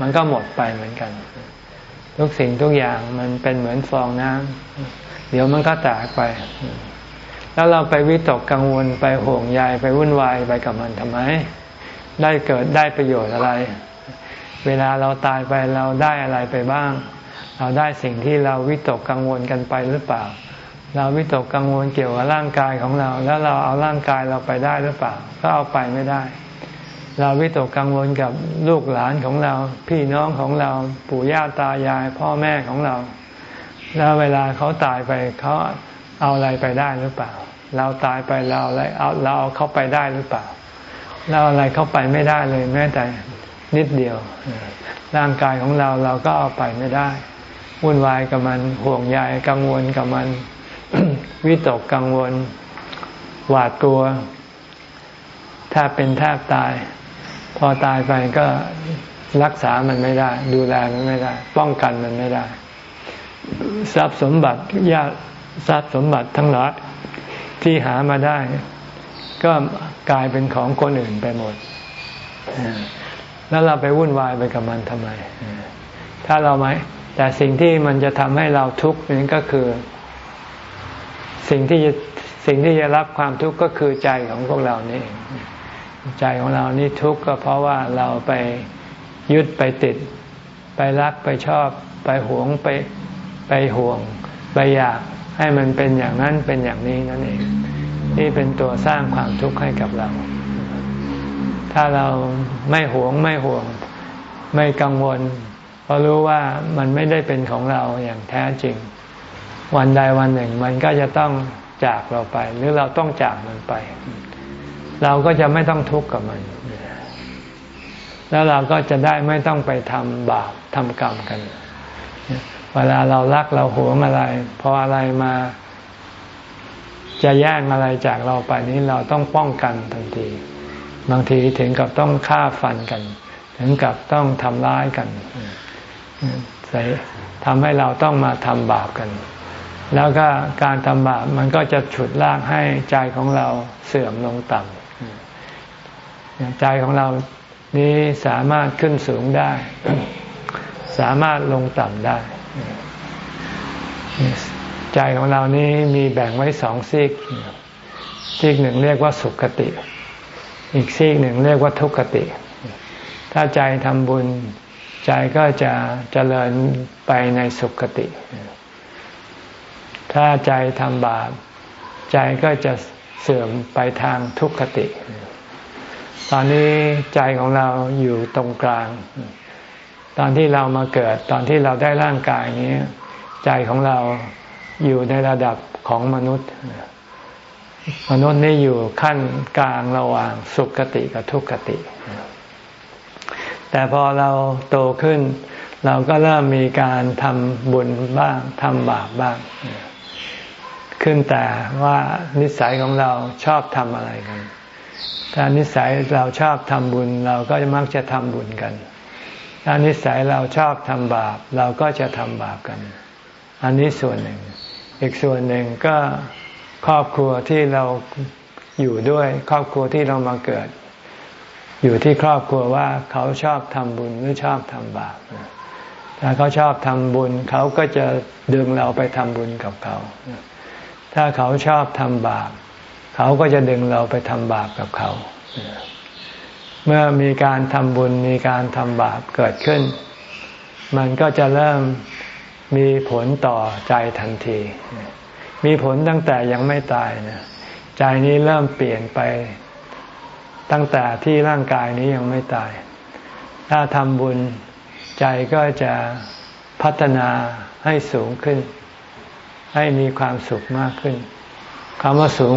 มันก็หมดไปเหมือนกัน ทุกสิ่งทุกอย่างมันเป็นเหมือนฟองน้ำเดี๋ยวมันก็แตกไป แล้วเราไปวิตกกังวลไปห่วงใยไปวุ่นวายไปกับมันทำไม ได้เกิดได้ประโยชน์อะไร เวลาเราตายไปเราได้อะไรไปบ้าง เราได้สิ่งที่เราวิตกกังวลกันไปหรือเปล่า เราวิตกกังวลเกี่ยวกับร่างกายของเรา แล้วเราเอาร่างกายเราไปได้หรือเปล่า ก็เอาไปไม่ได้ เราวิตกกังวลกับลูกหลานของเรา พี่น้องของเราปู่ย่าตายาย พ่อแม่ของเรา แล้วเวลาเขาตายไปเขาเอาอะไรไปได้หรือเปล่า เราตายไปเราอะไรเอาเราเอาเขาไปได้หรือเปล่า เราอะไรเขาไปไม่ได้เลยแม้แต่ นิดเดียว ร่างกายของเราเราก็เอาไปไม่ได้ วุ่นวายกับมันห่วงใยกังวลกับมัน วิตกกังวล หวาดกลัวแทบเป็นแทบตาย พอตายไปก็รักษามันไม่ได้ ดูแลมันไม่ได้ ป้องกันมันไม่ได้ ทรัพย์สมบัติญาติทรัพย์สมบัติทั้งหลายที่หามาได้ ก็กลายเป็นของคนอื่นไปหมด แล้วเราไปวุ่นวายไปกับมันทำไม ถ้าเราไหมแต่สิ่งที่มันจะทำให้เราทุกข์นี่ก็คือ สิ่งที่สิ่งที่จะรับความทุกข์ก็คือใจของพวกเรานี่ใจของเรานี่ทุกข์ก็เพราะว่าเราไปยึดไปติด ไปรักไปชอบ ไปหวงไปไปห่วง ไปอยากให้มันเป็นอย่างนั้นเป็นอย่างนี้นั่นเอง นี่เป็นตัวสร้างความทุกข์ให้กับเรา ถ้าเราไม่หวงไม่ห่วง ไม่กังวล เพราะรู้ว่ามันไม่ได้เป็นของเราอย่างแท้จริง วันใดวันหนึ่งมันก็จะต้องจากเราไป หรือเราต้องจากมันไป เราก็จะไม่ต้องทุกข์กับมัน แล้วเราก็จะได้ไม่ต้องไปทำบาปทำกรรมกัน เวลาเรารักเราหวงอะไร พออะไรมา จะแย่งอะไรจากเราไปนี้เราต้องป้องกันทันที บางทีถึงกับต้องฆ่าฟันกัน ถึงกับต้องทำร้ายกันทำให้เราต้องมาทำบาปกัน แล้วก็การทำบาปมันก็จะฉุดลากให้ใจของเราเสื่อมลงต่ำใจของเรานี้สามารถขึ้นสูงได้ สามารถลงต่ำได้ ใจของเรานี้มีแบ่งไว้สองซีกซีกหนึ่งเรียกว่าสุขติ อีกซีกหนึ่งเรียกว่าทุกขติ ถ้าใจทำบุญใจก็จะเจริญไปในสุขติ ถ้าใจทำบาป ใจก็จะเสื่อมไปทางทุกขติ ตอนนี้ใจของเราอยู่ตรงกลาง ตอนที่เรามาเกิดตอนที่เราได้ร่างกายนี้ ใจของเราอยู่ในระดับของมนุษย์ มนุษย์นี่อยู่ขั้นกลางระหว่างสุขติกับทุกขติ แต่พอเราโตขึ้น เราก็เริ่มมีการทำบุญบ้างทำบาปบ้าง ขึ้นแต่ว่านิสัยของเราชอบทำอะไรกัน ถ้านิสัยเราชอบทำบุญ เราก็มักจะทำบุญกัน ถ้านิสัยเราชอบทำบาป เราก็จะทำบาปกัน อันนี้ส่วนหนึ่ง อีกส่วนหนึ่งก็ ครอบครัวที่เราอยู่ด้วย ครอบครัวที่เรามาเกิด อยู่ที่ครอบครัวว่าเขาชอบทำบุญหรือชอบทำบาปถ้าเขาชอบทำบุญ เขาก็จะดึงเราไปทำบุญกับเขา ถ้าเขาชอบทำบาป เขาก็จะดึงเราไปทำบาปกับเขา เมื่อมีการทำบุญมีการทำบาปเกิดขึ้น มันก็จะเริ่มมีผลต่อใจทันที มีผลตั้งแต่ยังไม่ตายนะใจนี้เริ่มเปลี่ยนไป ตั้งแต่ที่ร่างกายนี้ยังไม่ตาย ถ้าทำบุญใจก็จะพัฒนาให้สูงขึ้น ให้มีความสุขมากขึ้นคำว่าสูง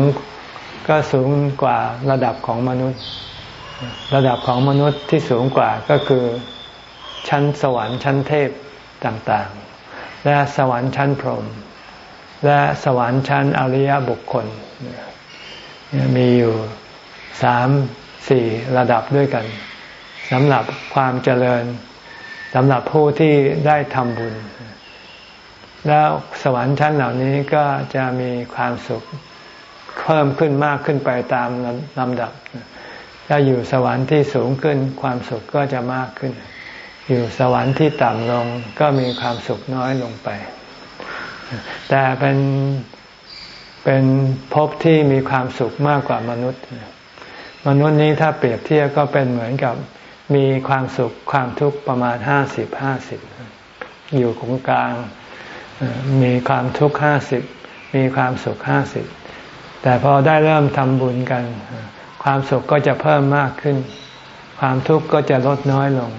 ก็สูงกว่าระดับของมนุษย์ ระดับของมนุษย์ที่สูงกว่าก็คือชั้นสวรรค์ชั้นเทพต่างๆ และสวรรค์ชั้นพรหม และสวรรค์ชั้นอริยบุคคล มีอยู่สามสี่ระดับด้วยกันสำหรับความเจริญสำหรับผู้ที่ได้ทำบุญ แล้วสวรรค์ชั้นเหล่านี้ก็จะมีความสุขเพิ่มขึ้นมากขึ้นไปตามลำดับ ถ้าอยู่สวรรค์ที่สูงขึ้นความสุขก็จะมากขึ้น อยู่สวรรค์ที่ต่ำลงก็มีความสุขน้อยลงไป แต่เป็นเป็นภพที่มีความสุขมากกว่ามนุษย์ มนุษย์นี้ถ้าเปรียบเทียบก็เป็นเหมือนกับมีความสุขความทุกข์ประมาณห้าสิบห้าสิบอยู่ของกลาง มีความทุกข์ห้าสิบมีความสุขห้าสิบแต่พอได้เริ่มทำบุญกัน ความสุขก็จะเพิ่มมากขึ้น ความทุกข์ก็จะลดน้อยลง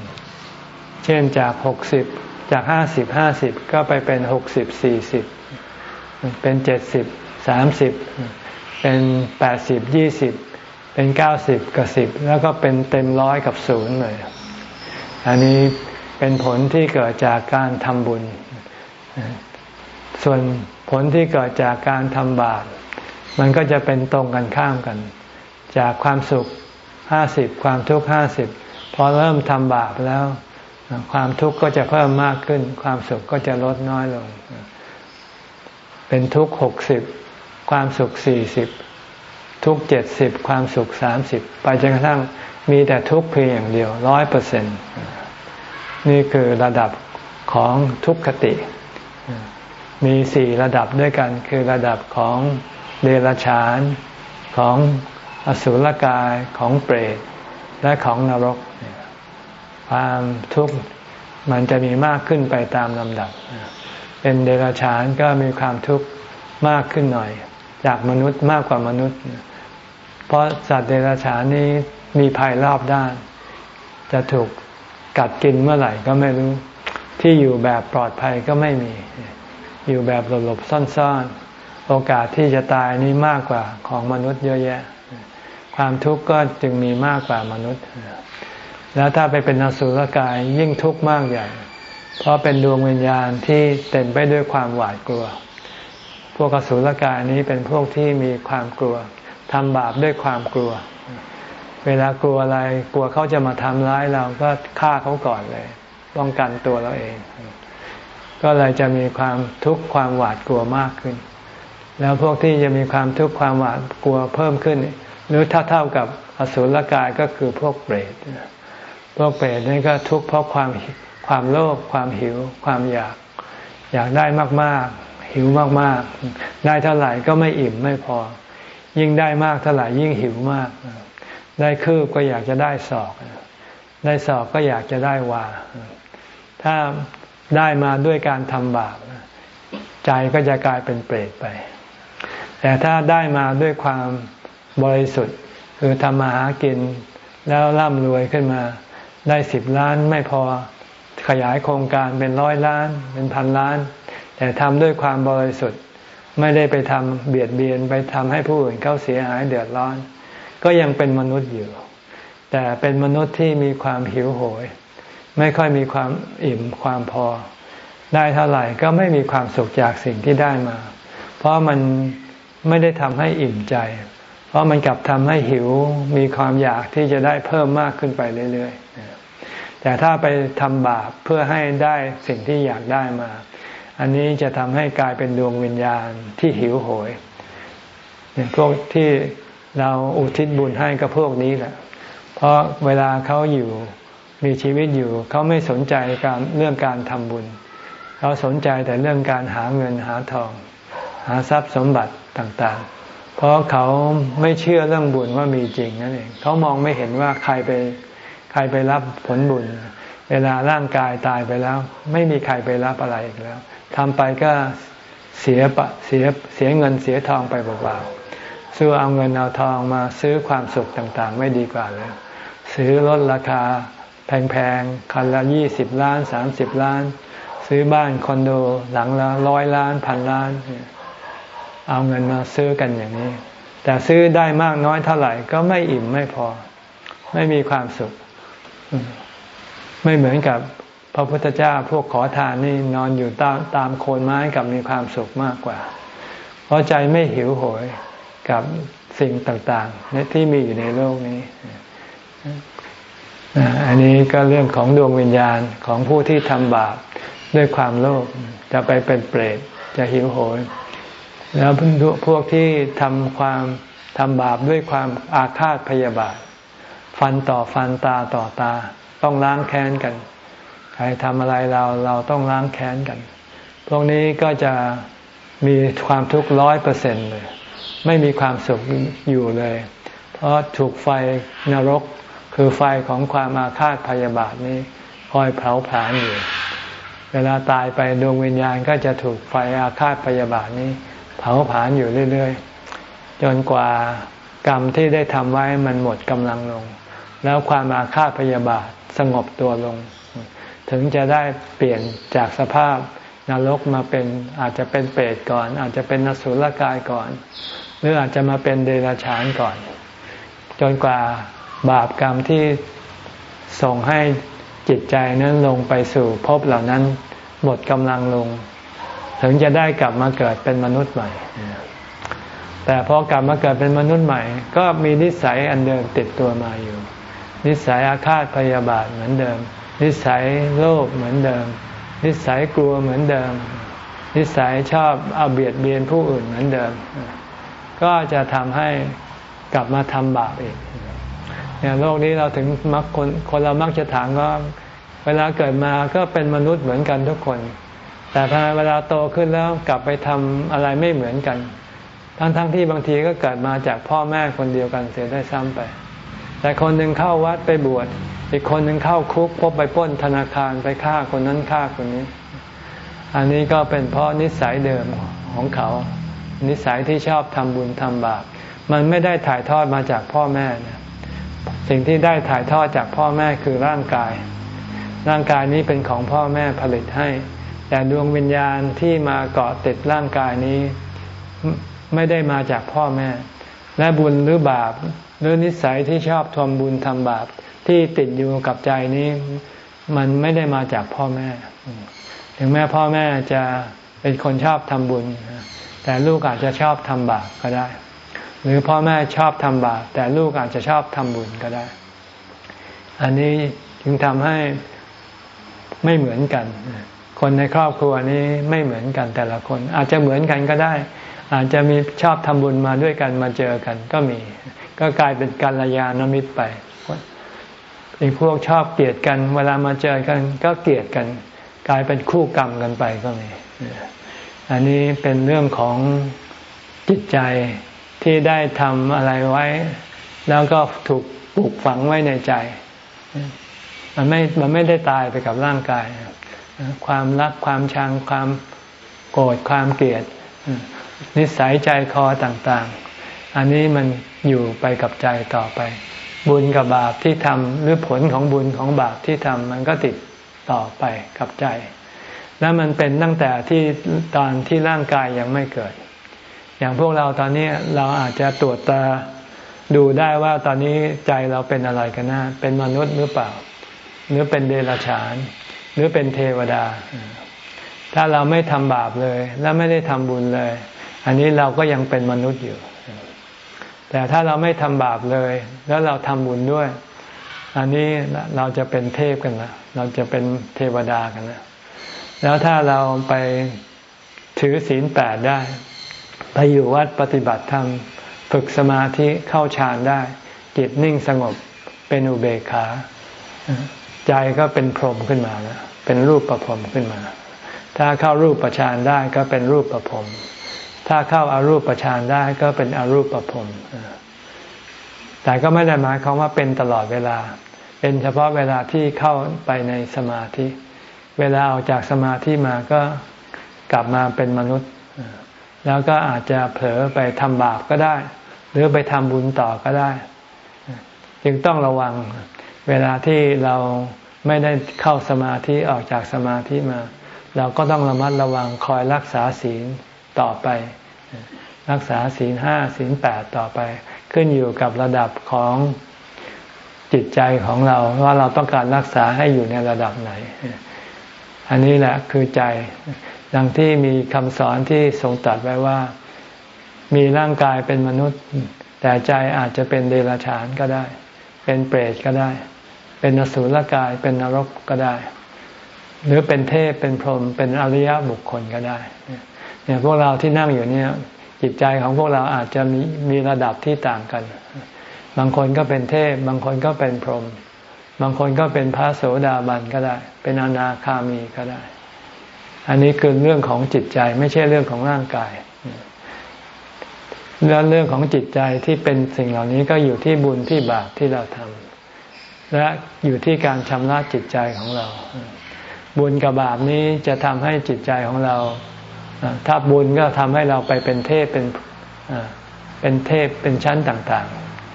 เช่นจากหกสิบ จากห้าสิบห้าสิบก็ไปเป็นหกสิบสี่สิบเป็นเจ็ดสิบสามสิบเป็นแปดสิบยี่สิบเป็นเก้าสิบกับสิบแล้วก็เป็นเต็มร้อยกับศูนย์เลย อันนี้เป็นผลที่เกิดจากการทำบุญ ส่วนผลที่เกิดจากการทำบาปมันก็จะเป็นตรงกันข้ามกัน จากความสุขห้าสิบความทุกข์ห้าสิบพอเริ่มทำบาปแล้ว ความทุกข์ก็จะเพิ่มมากขึ้น ความสุขก็จะลดน้อยลง เป็นทุกข์หกสิบความสุขสี่สิบทุกเจ็ดสิบความสุขสามสิบไปจนกระทั่งมีแต่ทุกข์เพียงอย่างเดียวร้อยเปอร์เซ็นนี่คือระดับของทุกขติ มีสี่ระดับด้วยกัน คือระดับของเดรัจฉานของอสุรกายของเปรตและของนรก ความทุกข์มันจะมีมากขึ้นไปตามลำดับ เป็นเดรัจฉานก็มีความทุกข์มากขึ้นหน่อย จากมนุษย์มากกว่ามนุษย์ เพราะสัตว์เดรัจฉานนี้มีภัยรอบด้าน จะถูกกัดกินเมื่อไหร่ก็ไม่รู้ ที่อยู่แบบปลอดภัยก็ไม่มี อยู่แบบหลบๆซ่อนๆ โอกาสที่จะตายนี้มากกว่าของมนุษย์เยอะแยะ ความทุกข์ก็จึงมีมากกว่ามนุษย์ แล้วถ้าไปเป็นอสุรกายยิ่งทุกข์มากใหญ่ เพราะเป็นดวงวิญญาณที่เต็มไปด้วยความหวาดกลัว พวกอสุรกายนี้เป็นพวกที่มีความกลัวทำบาปด้วยความกลัว เวลากลัวอะไรกลัวเขาจะมาทำร้ายเราก็ฆ่าเขาก่อนเลยป้องกันตัวเราเอง ก็เลยจะมีความทุกข์ความหวาดกลัวมากขึ้น แล้วพวกที่จะมีความทุกข์ความหวาดกลัวเพิ่มขึ้น หรือถ้าเท่ากับอสุรกายก็คือพวกเปรต พวกเปรตนี่ก็ทุกข์เพราะความความโลภความหิว ความอยาก อยากได้มาก ๆ หิวมาก ๆ ได้เท่าไหร่ก็ไม่อิ่มไม่พอ ยิ่งได้มากเท่าไหร่ยิ่งหิวมาก ได้คืบก็อยากจะได้ศอก ได้ศอกก็อยากจะได้วา ถ้าได้มาด้วยการทำบาปใจก็จะกลายเป็นเปรตไป แต่ถ้าได้มาด้วยความบริสุทธิ์ คือทำมาหากินแล้วร่ำรวยขึ้นมา ได้สิบล้านไม่พอขยายโครงการเป็นร้อยล้าน เป็นพันล้าน แต่ทำด้วยความบริสุทธิ์ไม่ได้ไปทำเบียดเบียนไปทำให้ผู้อื่นเขาเสียหายเดือดร้อน ก็ยังเป็นมนุษย์อยู่ แต่เป็นมนุษย์ที่มีความหิวโหย ไม่ค่อยมีความอิ่มความพอ ได้เท่าไหร่ก็ไม่มีความสุขจากสิ่งที่ได้มา เพราะมันไม่ได้ทำให้อิ่มใจ เพราะมันกลับทำให้หิวมีความอยากที่จะได้เพิ่มมากขึ้นไปเรื่อยๆ แต่ถ้าไปทำบาปเพื่อให้ได้สิ่งที่อยากได้มา อันนี้จะทำให้กลายเป็นดวงวิญญาณที่หิวโหยเนี่ยพวกที่เราอุทิศบุญให้กับพวกนี้แหละ เพราะเวลาเขาอยู่มีชีวิตอยู่ เขาไม่สนใจการเรื่องการทำบุญ เขาสนใจแต่เรื่องการหาเงินหาทอง หาทรัพย์สมบัติต่างๆ เพราะเขาไม่เชื่อเรื่องบุญว่ามีจริงนั่นเองเขามองไม่เห็นว่าใครไป ใครไปรับผลบุญ เวลาร่างกายตายไปแล้ว ไม่มีใครไปรับอะไรอีกแล้วทำไปก็เสียปะเสียเสียเงินเสียทองไปเปล่าๆซื้อเอาเงินเอาทองมาซื้อความสุขต่างๆ ไม่ดีกว่าเลยซื้อลดราคาแพงๆ คันละยี่สิบล้านสามสิบล้าน ซื้อบ้านคอนโดหลังละร้อยล้านพันล้าน เอาเงินมาซื้อกันอย่างนี้ แต่ซื้อได้มากน้อยเท่าไหร่ก็ไม่อิ่มไม่พอ ไม่มีความสุข ไม่เหมือนกับพระพุทธเจ้าพวกขอทานนี่นอนอยู่ตามตามโคนไม้กับมีความสุขมากกว่า เพราะใจไม่หิวโหยกับสิ่งต่างๆที่มีอยู่ในโลกนี้ อันนี้ก็เรื่องของดวงวิญญาณของผู้ที่ทำบาปด้วยความโลภจะไปเป็นเปรตจะหิวโหย แล้วพวกที่ทำความทำบาปด้วยความอาฆาตพยาบาท ฟันต่อฟันตาต่อตา ต้องล้างแค้นกัน ใครทำอะไรเราเราต้องล้างแค้นกัน พวกนี้ก็จะมีความทุกข์ร้อยเปอร์เซ็นต์เลย ไม่มีความสุขอยู่เลย เพราะถูกไฟนรกคือไฟของความอาฆาตพยาบาทนี้คอยเผาผลาญอยู่ เวลาตายไปดวงวิญญาณก็จะถูกไฟอาฆาตพยาบาทนี้ เผาผลาญอยู่เรื่อย ๆ จนกว่ากรรมที่ได้ทำไว้มันหมดกำลังลง แล้วความอาฆาตพยาบาทสงบตัวลง ถึงจะได้เปลี่ยนจากสภาพนรกมาเป็นอาจจะเป็นเปรตก่อน อาจจะเป็นนสุลกายก่อน หรืออาจจะมาเป็นเดรัจฉานก่อน จนกว่าบาปกรรมที่ส่งให้จิตใจนั้นลงไปสู่ภพเหล่านั้นหมดกำลังลง ถึงจะได้กลับมาเกิดเป็นมนุษย์ใหม่ แต่พอกลับมาเกิดเป็นมนุษย์ใหม่ ก็มีนิสัยอันเดิมติดตัวมาอยู่ นิสัยอาฆาตพยาบาทเหมือนเดิม นิสัยโลภเหมือนเดิม นิสัยกลัวเหมือนเดิม นิสัยชอบเอาเบียดเบียนผู้อื่นเหมือนเดิม ก็จะทำให้กลับมาทำบาปอีกเนี่ยโลกนี้เราถึงมักคนคนเรามักจะถามว่าเวลาเกิดมาก็เป็นมนุษย์เหมือนกันทุกคน แต่พอเวลาโตขึ้นแล้วกลับไปทำอะไรไม่เหมือนกัน ทั้งๆทที่บางทีก็เกิดมาจากพ่อแม่คนเดียวกันเสียได้ซ้ำไป แต่คนหนึ่งเข้าวัดไปบวช อีกคนหนึ่งเข้าคุกพบไปป้นธนาคารไปฆ่าคนนั้นฆ่าคนนี้ อันนี้ก็เป็นเพราะนิสัยเดิมของเขา นิสัยที่ชอบทำบุญทำบาป มันไม่ได้ถ่ายทอดมาจากพ่อแม่นะสิ่งที่ได้ถ่ายทอดจากพ่อแม่คือร่างกาย ร่างกายนี้เป็นของพ่อแม่ผลิตให้ แต่ดวงวิญญาณที่มาเกาะติดร่างกายนี้ไม่ได้มาจากพ่อแม่ และบุญหรือบาป หรือนิสัยที่ชอบทำบุญทำบาปที่ติดอยู่กับใจนี้ มันไม่ได้มาจากพ่อแม่ ถึงแม้พ่อแม่จะเป็นคนชอบทำบุญ แต่ลูกอาจจะชอบทำบาปก็ได้ หรือพ่อแม่ชอบทำบาปแต่ลูกอาจจะชอบทำบุญก็ได้ อันนี้จึงทำให้ไม่เหมือนกัน คนในครอบครัวนี้ไม่เหมือนกันแต่ละคน อาจจะเหมือนกันก็ได้ อาจจะมีชอบทำบุญมาด้วยกันมาเจอกันก็มี ก็กลายเป็นกัลยาณมิตรไปอีกพวกชอบเกลียดกันเวลามาเจอกัน ก็เกลียดกัน กลายเป็นคู่กรรมกันไปก็มีอันนี้เป็นเรื่องของจิตใจที่ได้ทำอะไรไว้ แล้วก็ถูกปลูกฝังไว้ในใจ มันไม่มันไม่ได้ตายไปกับร่างกาย ความรักความชังความโกรธความเกลียด นิสัยใจคอต่างๆ อันนี้มันอยู่ไปกับใจต่อไป บุญกับบาปที่ทำหรือผลของบุญของบาปที่ทำมันก็ติดต่อไปกับใจ และมันเป็นตั้งแต่ที่ตอนที่ร่างกายยังไม่เกิด อย่างพวกเราตอนนี้เราอาจจะตรวจตาดูได้ว่าตอนนี้ใจเราเป็นอะไรกันนะเป็นมนุษย์หรือเปล่า หรือเป็นเดรัจฉาน หรือเป็นเทวดา ถ้าเราไม่ทำบาปเลย และไม่ได้ทำบุญเลย อันนี้เราก็ยังเป็นมนุษย์อยู่ แต่ถ้าเราไม่ทำบาปเลย แล้วเราทำบุญด้วย อันนี้เราจะเป็นเทพกันละเราจะเป็นเทวดากันละแล้วถ้าเราไปถือศีลแปดได้ ไปอยู่วัดปฏิบัติธรรมฝึกสมาธิเข้าฌานได้ จิตนิ่งสงบเป็นอุเบกขา ใจก็เป็นพรหมขึ้นมาแล้วเป็นรูปประพรมขึ้นมา ถ้าเข้ารูปประชานได้ก็เป็นรูปประพรม ถ้าเข้าอารูปประชานได้ก็เป็นอรูปประพรมแต่ก็ไม่ได้หมายความว่าเป็นตลอดเวลา เป็นเฉพาะเวลาที่เข้าไปในสมาธิ เวลาออกจากสมาธิมาก็กลับมาเป็นมนุษย์ แล้วก็อาจจะเผลอไปทำบาปก็ได้ หรือไปทำบุญต่อก็ได้ จึงต้องระวังเวลาที่เราไม่ได้เข้าสมาธิออกจากสมาธิมา เราก็ต้องระมัดระวังคอยรักษาศีล ต่อไป รักษาศีลห้าศีลแปดต่อไป ขึ้นอยู่กับระดับของจิตใจของเราว่าเราต้องการรักษาให้อยู่ในระดับไหน อันนี้แหละคือใจดังที่มีคำสอนที่ทรงตรัสไว้ว่า มีร่างกายเป็นมนุษย์ แต่ใจอาจจะเป็นเดรัจฉานก็ได้ เป็นเปรตก็ได้ เป็นนสุลกายเป็นนรกก็ได้ หรือเป็นเทพเป็นพรหมเป็นอริยบุคคลก็ได้ เนี่ยพวกเราที่นั่งอยู่เนี่ยจิตใจของพวกเราอาจจะมีมีระดับที่ต่างกัน บางคนก็เป็นเทพ บางคนก็เป็นพรหมบางคนก็เป็นพระโสดาบันก็ได้ เป็นอนาคามีก็ได้ อันนี้คือเรื่องของจิตใจไม่ใช่เรื่องของร่างกายแล้วเรื่องของจิตใจที่เป็นสิ่งเหล่านี้ก็อยู่ที่บุญที่บาปที่เราทำและอยู่ที่การชำระจิตใจของเรา บุญกับบาปนี้จะทำให้จิตใจของเรา ถ้าบุญก็ทำให้เราไปเป็นเทพเป็นเป็นเทพเป็นชั้นต่าง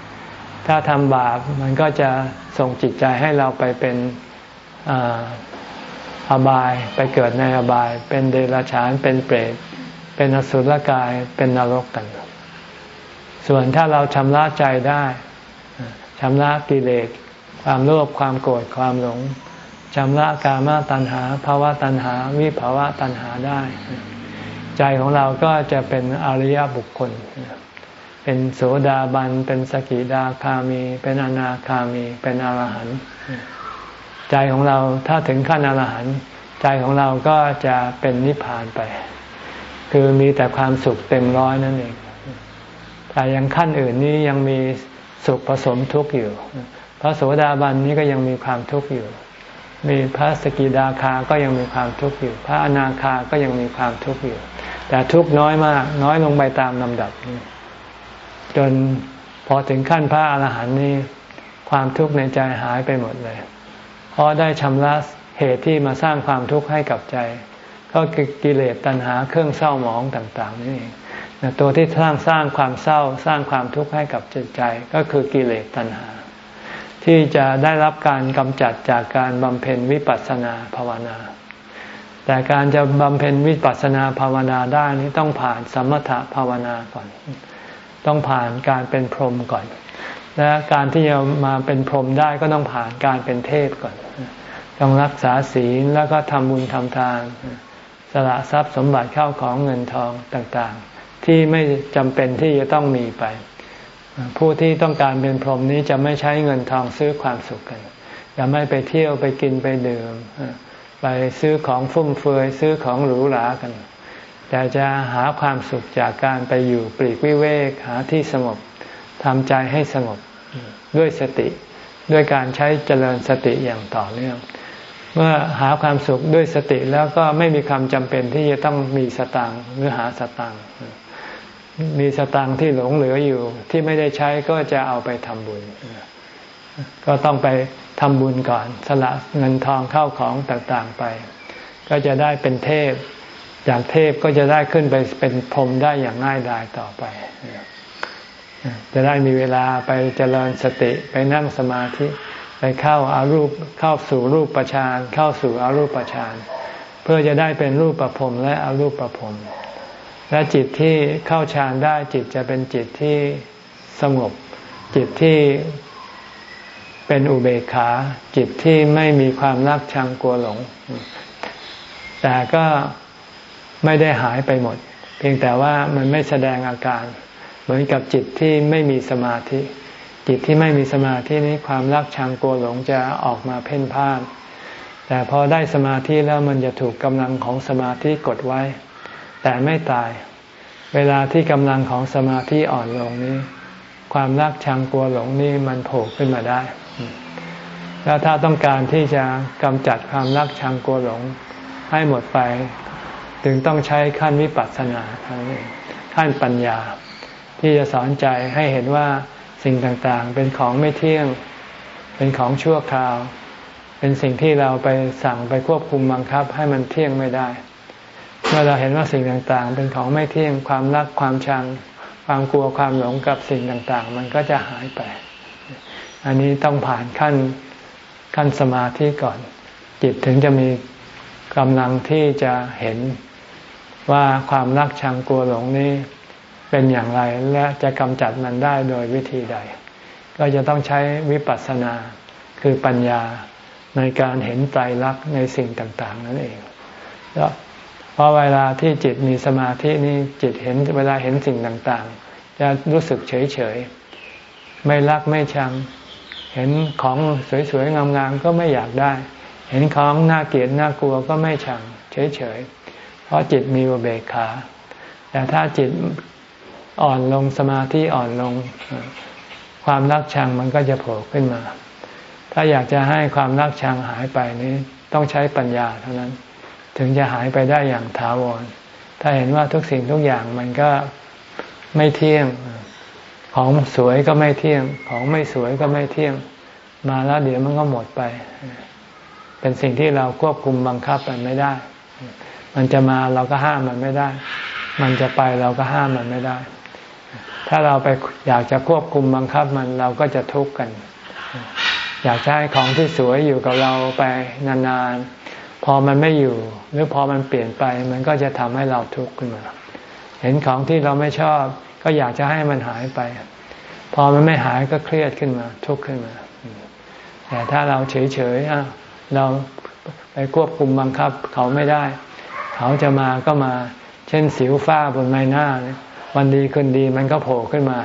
ๆ ถ้าทำบาปมันก็จะส่งจิตใจให้เราไปเป็นอบายไปเกิดในอบาย เป็นเดรัจฉานเป็นเปรตเป็นอสุรกายเป็นนรกกัน ส่วนถ้าเราชำระใจได้ชำระกิเลสความโลภความโกรธความหลงชำระกามาตัณหาภาวะตัณหา วิภาวะตัณหาได้ ใจของเราก็จะเป็นอริยบุคคล เป็นโสดาบัน เป็นสกิดาคามี เป็นอนาคามี เป็นอรหันต์ใจของเราถ้าถึงขั้นอรหันต์ใจของเราก็จะเป็นนิพพานไป คือมีแต่ความสุขเต็มร้อยนั่นเอง แต่ยังขั้นอื่นนี้ยังมีสุขผสมทุกข์อยู่พระโสดาบันนี้ก็ยังมีความทุกข์อยู่ มีพระสกิดาคาก็ยังมีความทุกข์อยู่ พระอนาคาก็ยังมีความทุกข์อยู่ แต่ทุกน้อยมาก น้อยลงไปตามลำดับ จนพอถึงขั้นพระอาหารหันต์นี้ความทุกข์ในใจหายไปหมดเลยเพราะได้ชำระเหตุที่มาสร้างความทุกข์ให้กับใจ ก็คือกิเลสตัณหาเครื่องเศร้าหมองต่างๆนี่เองตัวที่สร้างสร้างความเศร้าสร้างความทุกข์ให้กับจิตใจ ก็คือกิเลสตัณหา ที่จะได้รับการกำจัดจากการบำเพ็ญวิปัสสนาภาวนา แต่การจะบำเพ็ญวิปัสสนาภาวนาได้นี้ต้องผ่านสมถะภาวนาก่อน ต้องผ่านการเป็นพรหมก่อน และการที่จะมาเป็นพรหมได้ก็ต้องผ่านการเป็นเทพก่อน ต้องรักษาศีลแล้วก็ทำบุญทำทาน สละทรัพย์สมบัติเข้าของเงินทองต่างๆ ที่ไม่จำเป็นที่จะต้องมีไป ผู้ที่ต้องการเป็นพรหมนี้จะไม่ใช้เงินทองซื้อความสุขกันจะไม่ไปเที่ยวไปกินไปดื่ม ไปซื้อของฟุ่มเฟือยซื้อของหรูหรากัน แต่จะหาความสุขจากการไปอยู่ปลีกวิเวกหาที่สงบทำใจให้สงบด้วยสติ ด้วยการใช้เจริญสติอย่างต่อเนื่อง เมื่อหาความสุขด้วยสติแล้วก็ไม่มีความจำเป็นที่จะต้องมีสตังหรือหาสตังมีสตังที่หลงเหลืออยู่ที่ไม่ได้ใช้ก็จะเอาไปทำบุญ ก็ต้องไป ทำบุญก่อน สละเงินทองเข้าของต่างๆไป ก็จะได้เป็นเทพ จากเทพก็จะได้ขึ้นไปเป็นพรหมได้อย่างง่ายดายต่อไป จะได้มีเวลาไปเจริญสติไปนั่งสมาธิไปเข้าอารูปเข้าสู่รูปประชานเข้าสู่อารูปประชานเพื่อจะได้เป็นรูปประพรมและอารูปประพรมและจิตที่เข้าฌานได้จิตจะเป็นจิตที่สงบ จิตที่ เป็นอุเบกขาจิตที่ไม่มีความรักชังกลัวหลง แต่ก็ไม่ได้หายไปหมด เพียงแต่ว่ามันไม่แสดงอาการ เหมือนกับจิตที่ไม่มีสมาธิ จิตที่ไม่มีสมาธินี้ความรักชังกลัวหลงจะออกมาเพ่นพ่าน แต่พอได้สมาธิแล้วมันจะถูกกำลังของสมาธิกดไว้ แต่ไม่ตาย เวลาที่กำลังของสมาธิอ่อนลงนี้ความรักชังกลัวหลงนี่มันโผล่ขึ้นมาได้ แล้วถ้าต้องการที่จะกำจัดความรักชังกลัวหลงให้หมดไป ถึงต้องใช้ขั้นวิปัสสนาขั้นปัญญา ที่จะสอนใจให้เห็นว่าสิ่งต่างๆ เป็นของไม่เที่ยง เป็นของชั่วคราว เป็นสิ่งที่เราไปสั่งไปควบคุมบังคับ ให้มันเที่ยงไม่ได้ เมื่อเราเห็นว่าสิ่งต่างๆ เป็นของไม่เที่ยง ความรักความชัง ความกลัวความหลงกับสิ่งต่างๆ มันก็จะหายไป อันนี้ต้องผ่านขั้นขั้นสมาธิก่อน จิตถึงจะมีกำลังที่จะเห็นว่าความรักชังกลัวหลงนี้เป็นอย่างไรและจะกำจัดมันได้โดยวิธีใด ก็จะต้องใช้วิปัสสนาคือปัญญาในการเห็นใจรักในสิ่งต่าง ๆ นั่นเองเพราะเวลาที่จิตมีสมาธินี่จิตเห็นเวลาเห็นสิ่งต่าง ๆ จะรู้สึกเฉย ๆ ไม่รักไม่ชัง เห็นของสวยๆงามๆก็ไม่อยากได้ เห็นของน่าเกลียดน่ากลัวก็ไม่ชังเฉยๆ เพราะจิตมีอุเบกขา แต่ถ้าจิตอ่อนลงสมาธิอ่อนลง ความรักชังมันก็จะโผล่ขึ้นมา ถ้าอยากจะให้ความรักชังหายไปนี้ต้องใช้ปัญญาเท่านั้น ถึงจะหายไปได้อย่างถาวร ถ้าเห็นว่าทุกสิ่งทุกอย่างมันก็ไม่เที่ยง ของสวยก็ไม่เที่ยง ของไม่สวยก็ไม่เที่ยง มาแล้วเดี๋ยวมันก็หมดไป เป็นสิ่งที่เราควบคุมบังคับมันไม่ได้ มันจะมาเราก็ห้ามมันไม่ได้ มันจะไปเราก็ห้ามมันไม่ได้ ถ้าเราไปอยากจะควบคุมบังคับมันเราก็จะทุกข์กัน อยากจะให้ของที่สวยอยู่กับเราไปนานๆ พอมันไม่อยู่ หรือพอมันเปลี่ยนไป มันก็จะทำให้เราทุกข์ขึ้นมา เห็นของที่เราไม่ชอบ ก็อยากจะให้มันหายไป พอมันไม่หายก็เครียดขึ้นมา ทุกข์ขึ้นมา แต่ถ้าเราเฉยๆเราไปควบคุมบังคับ เขาไม่ได้ เขาจะมาก็มา เช่นสิวฟ้าบนใบหน้า วันดีคืนดีมันก็โผล่ขึ้นมา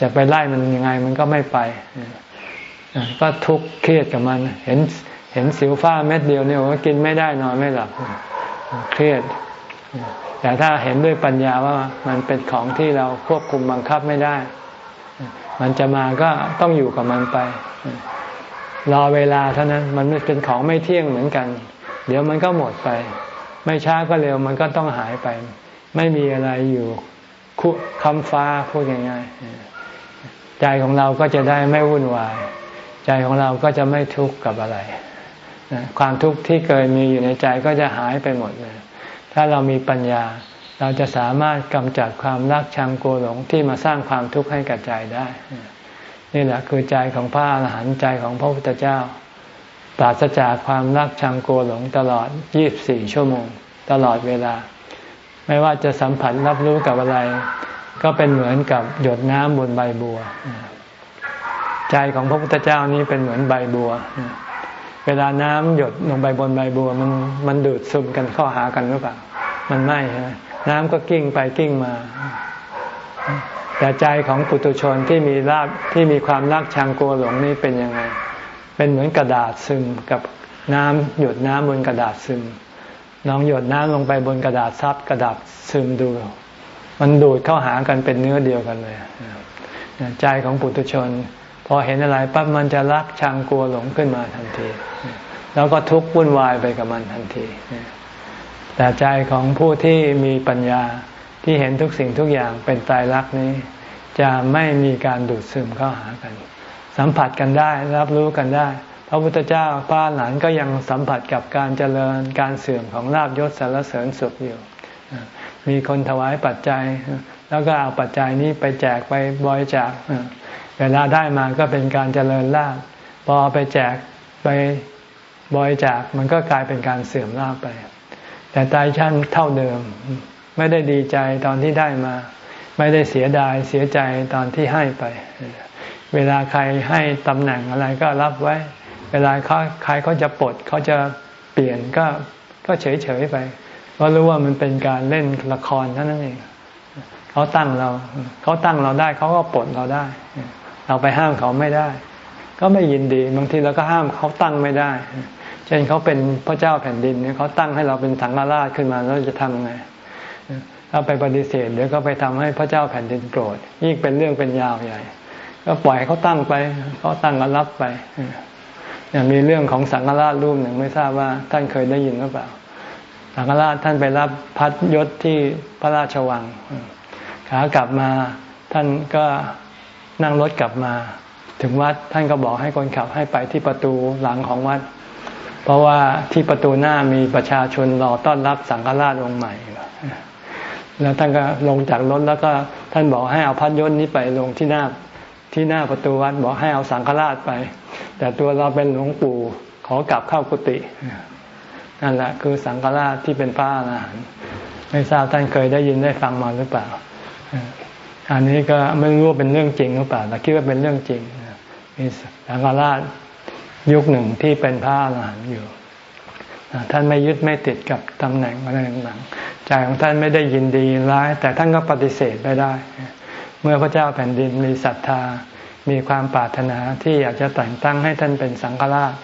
จะไปไล่มันยังไงมันก็ไม่ไป ก็ทุกข์เครียดกับมัน เห็นเห็นสิวฟ้าเม็ดเดียวเนี่ยว่ากินไม่ได้นอนไม่หลับเครียด แต่ถ้าเห็นด้วยปัญญาว่ามันเป็นของที่เราควบคุมบังคับไม่ได้ มันจะมาก็ต้องอยู่กับมันไป รอเวลาเท่านั้น มันเป็นของไม่เที่ยงเหมือนกัน เดี๋ยวมันก็หมดไป ไม่ช้าก็เร็วมันก็ต้องหายไป ไม่มีอะไรอยู่คุคำฟ้าพูดง่ายๆใจของเราก็จะได้ไม่วุ่นวาย ใจของเราก็จะไม่ทุกข์กับอะไร ความทุกข์ที่เคยมีอยู่ในใจก็จะหายไปหมดเลย ถ้าเรามีปัญญา เราจะสามารถกำจัดความรักชังโกหลงที่มาสร้างความทุกข์ให้กับใจได้ นี่แหละคือใจของพระอรหันต์ใจของพระพุทธเจ้า ปราศจากความรักชังโกหลงตลอด 24 ชั่วโมง ตลอดเวลา ไม่ว่าจะสัมผัสรับรู้กับอะไร ก็เป็นเหมือนกับหยดน้ำบนใบบัว ใจของพระพุทธเจ้านี้เป็นเหมือนใบบัว เวลาน้ำหยดลงไปบนใบบัวมันมันดูดซึมกันเข้าหากันหรือเปล่า มันไม่ใช่ไหมน้ำก็กิ้งไปกิ้งมา แต่ใจของปุถุชนที่มีราบที่มีความรักชังกลัวหลงนี่เป็นยังไง เป็นเหมือนกระดาษซึมกับน้ำหยดน้ำบนกระดาษซึมลองหยดน้ำลงไปบนกระดาษซับกระดาษซึมดู มันดูดเข้าหากันเป็นเนื้อเดียวกันเลยใจของปุถุชน อเห็นอะไรปั๊บมันจะรักชังกลัวหลงขึ้นมาทันที แล้วก็ทุกข์วุ่นวายไปกับมันทันที แต่ใจของผู้ที่มีปัญญาที่เห็นทุกสิ่งทุกอย่างเป็นตายรักนี้ จะไม่มีการดูดซึมเข้าหากัน สัมผัสกันได้รับรู้กันได้ พระพุทธเจ้าพระหลานก็ยังสัมผัสกับการเจริญการเสื่อมของลาบยศสารเสริญสุขอยู่ มีคนถวายปัจจัย แล้วก็เอาปัจจัยนี้ไปแจกไปบริจาค เวลาได้มาก็เป็นการเจริญลาบพอไปแจกไปบริจาคมันก็กลายเป็นการเสื่อมลาบไป แต่ตายชั้นเท่าเดิม ไม่ได้ดีใจตอนที่ได้มา ไม่ได้เสียดายเสียใจตอนที่ให้ไป เวลาใครให้ตำแหน่งอะไรก็รับไว้ เวลาเขาใครเขาจะปลดเขาจะเปลี่ยนก็ก็เฉยเฉยไปเพราะรู้ว่ามันเป็นการเล่นละครเท่านั้นเองเขาตั้งเรา เขาตั้งเราได้เขาก็ปลดเราได้ เราไปห้ามเขาไม่ได้ ก็ไม่ยินดี บางทีเราก็ห้ามเขาตั้งไม่ได้ เช่นเขาเป็นพระเจ้าแผ่นดินเนี่ยเขาตั้งให้เราเป็นสังฆราชขึ้นมาแล้วจะทำไงถ้าไปปฏิเสธเดี๋ยวก็ไปทำให้พระเจ้าแผ่นดินโกรธยิ่งเป็นเรื่องเป็นยาวใหญ่ ก็ปล่อยเขาตั้งไปเขาตั้งก็รับไปอย่างมีเรื่องของสังฆราชรูปหนึ่งไม่ทราบว่าท่านเคยได้ยินหรือเปล่า สังฆราชท่านไปรับพัดยศที่พระราชวังขากลับมาท่านก็ นั่งรถกลับมาถึงวัดท่านก็บอกให้คนขับให้ไปที่ประตูหลังของวัด เพราะว่าที่ประตูหน้ามีประชาชนรอต้อนรับสังฆราชองค์ใหม่ แล้วท่านก็ลงจากรถแล้วก็ท่านบอกให้เอาพัดยศนี้ไปลงที่หน้าที่หน้าประตูวัดบอกให้เอาสังฆราชไป แต่ตัวเราเป็นหลวงปู่ขอกลับเข้ากุฏินั่นแหละคือสังฆราชที่เป็นพระอรหันต์ไม่ทราบท่านเคยได้ยินได้ฟังมาหรือเปล่า อันนี้ก็ไม่รู้ว่าเป็นเรื่องจริงหรือเปล่าแต่คิดว่าเป็นเรื่องจริงมีสังฆราชยุคหนึ่งที่เป็นพระอรหันต์อยู่ท่านไม่ยึดไม่ติดกับตำแหน่งอะไรต่างๆใจของท่านไม่ได้ยินดีร้าย แต่ท่านก็ปฏิเสธไม่ได้ เมื่อพระเจ้าแผ่นดินมีศรัทธา มีความปรารถนาที่อยากจะแต่งตั้งให้ท่านเป็นสังฆราช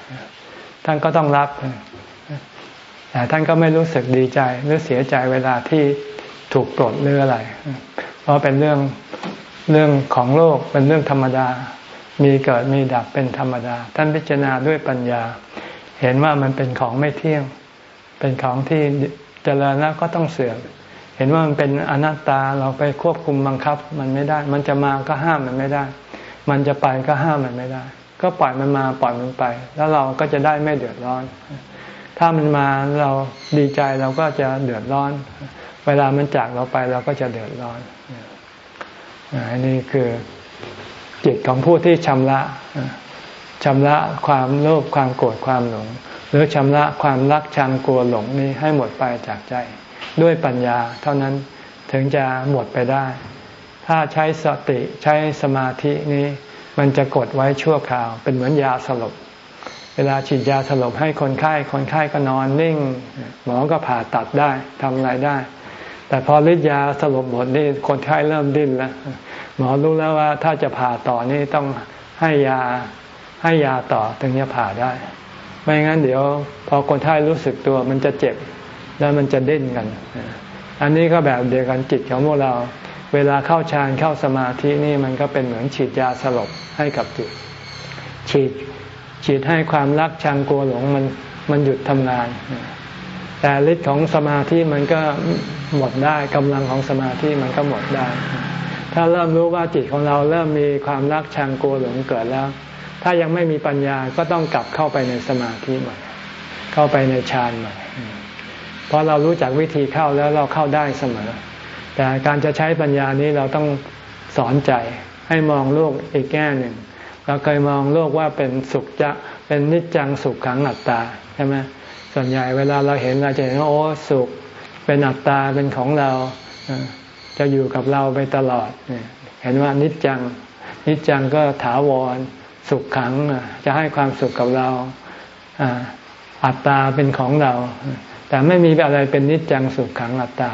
ท่านก็ต้องรับ แต่ท่านก็ไม่รู้สึกดีใจหรือเสียใจเวลาที่ถูกปลดหรืออะไร ราะเป็นเรื่องเรื่องของโลกเป็นเรื่องธรรมดา มีเกิดมีดับเป็นธรรมดา ท่านพิจารณาด้วยปัญญา เห็นว่ามันเป็นของไม่เที่ยง เป็นของที่เจริญแล้วก็ต้องเสื่อม เห็นว่ามันเป็นอนัตตาเราไปควบคุมบังคับมันไม่ได้ มันจะมาก็ห้ามมันไม่ได้ มันจะไปก็ห้ามมันไม่ได้ ก็ปล่อยมันมาปล่อยมันไป แล้วเราก็จะได้ไม่เดือดร้อน ถ้ามันมาเราดีใจเราก็จะเดือดร้อน เวลามันจากเราไปเราก็จะเดือดร้อนอันนี้คือจิตของผู้ที่ชำระชำระความโลภความโกรธความหลง หรือชำระความรักชังกลัวหลงนี้ให้หมดไปจากใจ ด้วยปัญญา เท่านั้นถึงจะหมดไปได้ ถ้าใช้สติใช้สมาธินี้ มันจะกดไว้ชั่วคราว เป็นเหมือนยาสลบ เวลาฉีดยาสลบให้คนไข้คนไข้ก็นอนนิ่ง หมอก็ผ่าตัดได้ทำอะไรได้ แต่พอฤทธิ์ยาสลบหมดนี่คนไข้เริ่มดิ้นแล้วหมอรู้แล้วว่าถ้าจะผ่าต่อนี่ต้องให้ยาให้ยาต่อถึงจะผ่าได้ ไม่งั้นเดี๋ยว พอคนไข้รู้สึกตัวมันจะเจ็บแล้วมันจะดิ้นกัน อันนี้ก็แบบเดียวกันจิตของพวกเรา เวลาเข้าฌานเข้าสมาธินี่มันก็เป็นเหมือนฉีดยาสลบให้กับจิต ฉีดฉีดให้ความรักชังกลัวหลงมันมันหยุดทำงาน แต่ฤทธิ์ของสมาธิมันก็หมดได้กำลังของสมาธิมันก็หมดได้ ถ้าเริ่มรู้ว่าจิตของเราเริ่มมีความรักชังกลัวหลงเกิดแล้ว ถ้ายังไม่มีปัญญาก็ต้องกลับเข้าไปในสมาธิใหม่เข้าไปในฌานใหม่เพราะเรารู้จักวิธีเข้าแล้วเราเข้าได้เสมอ แต่การจะใช้ปัญญานี้เราต้องสอนใจให้มองโลกอีกแง่หนึ่ง เราเคยมองโลกว่าเป็นสุขจะเป็นนิจจังสุขขังอัตตาใช่ไหม ส่วนใหญ่เวลาเราเห็นเราจะเห็นว่าโอ้สุขเป็นอัตตาเป็นของเราจะอยู่กับเราไปตลอด เห็นว่านิจจัง นิจจังก็ถาวร สุขขังจะให้ความสุขกับเราอัตตาเป็นของเรา แต่ไม่มีอะไรเป็นนิจจังสุขขังอัตตา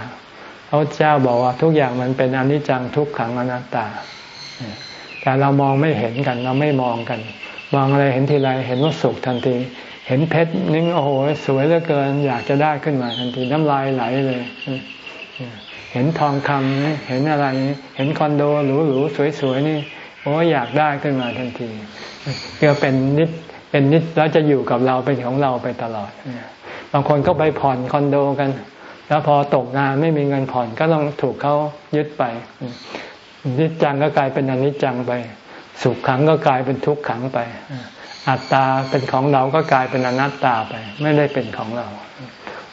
พระเจ้าบอกว่าทุกอย่างมันเป็นอนิจจังทุกขังอนัตตา แต่เรามองไม่เห็นกัน เราไม่มองกัน มองอะไรเห็นทีไรเห็นว่าสุขทันที เห็นเพชรนี่โอ้โหสวยเหลือเกิน อยากจะได้ขึ้นมาทันทีน้ำลายไหลเลย เห็นทองคำเห็นอะไร เห็นคอนโดหรูๆสวยๆนี่โอ้อยากได้ขึ้นมาทันทีก็เป็นนิดเป็นนิดแล้วจะอยู่กับเราเป็นของเราไปตลอดบางคนก็ไปผ่อนคอนโดกัน แล้วพอตกงานไม่มีเงินผ่อนก็ต้องถูกเขายึดไปนิจจังก็กลายเป็นอนิจจังไป สุขขังก็กลายเป็นทุกขังไป อัตตาเป็นของเราก็กลายเป็นอนัตตาไป ไม่ได้เป็นของเรา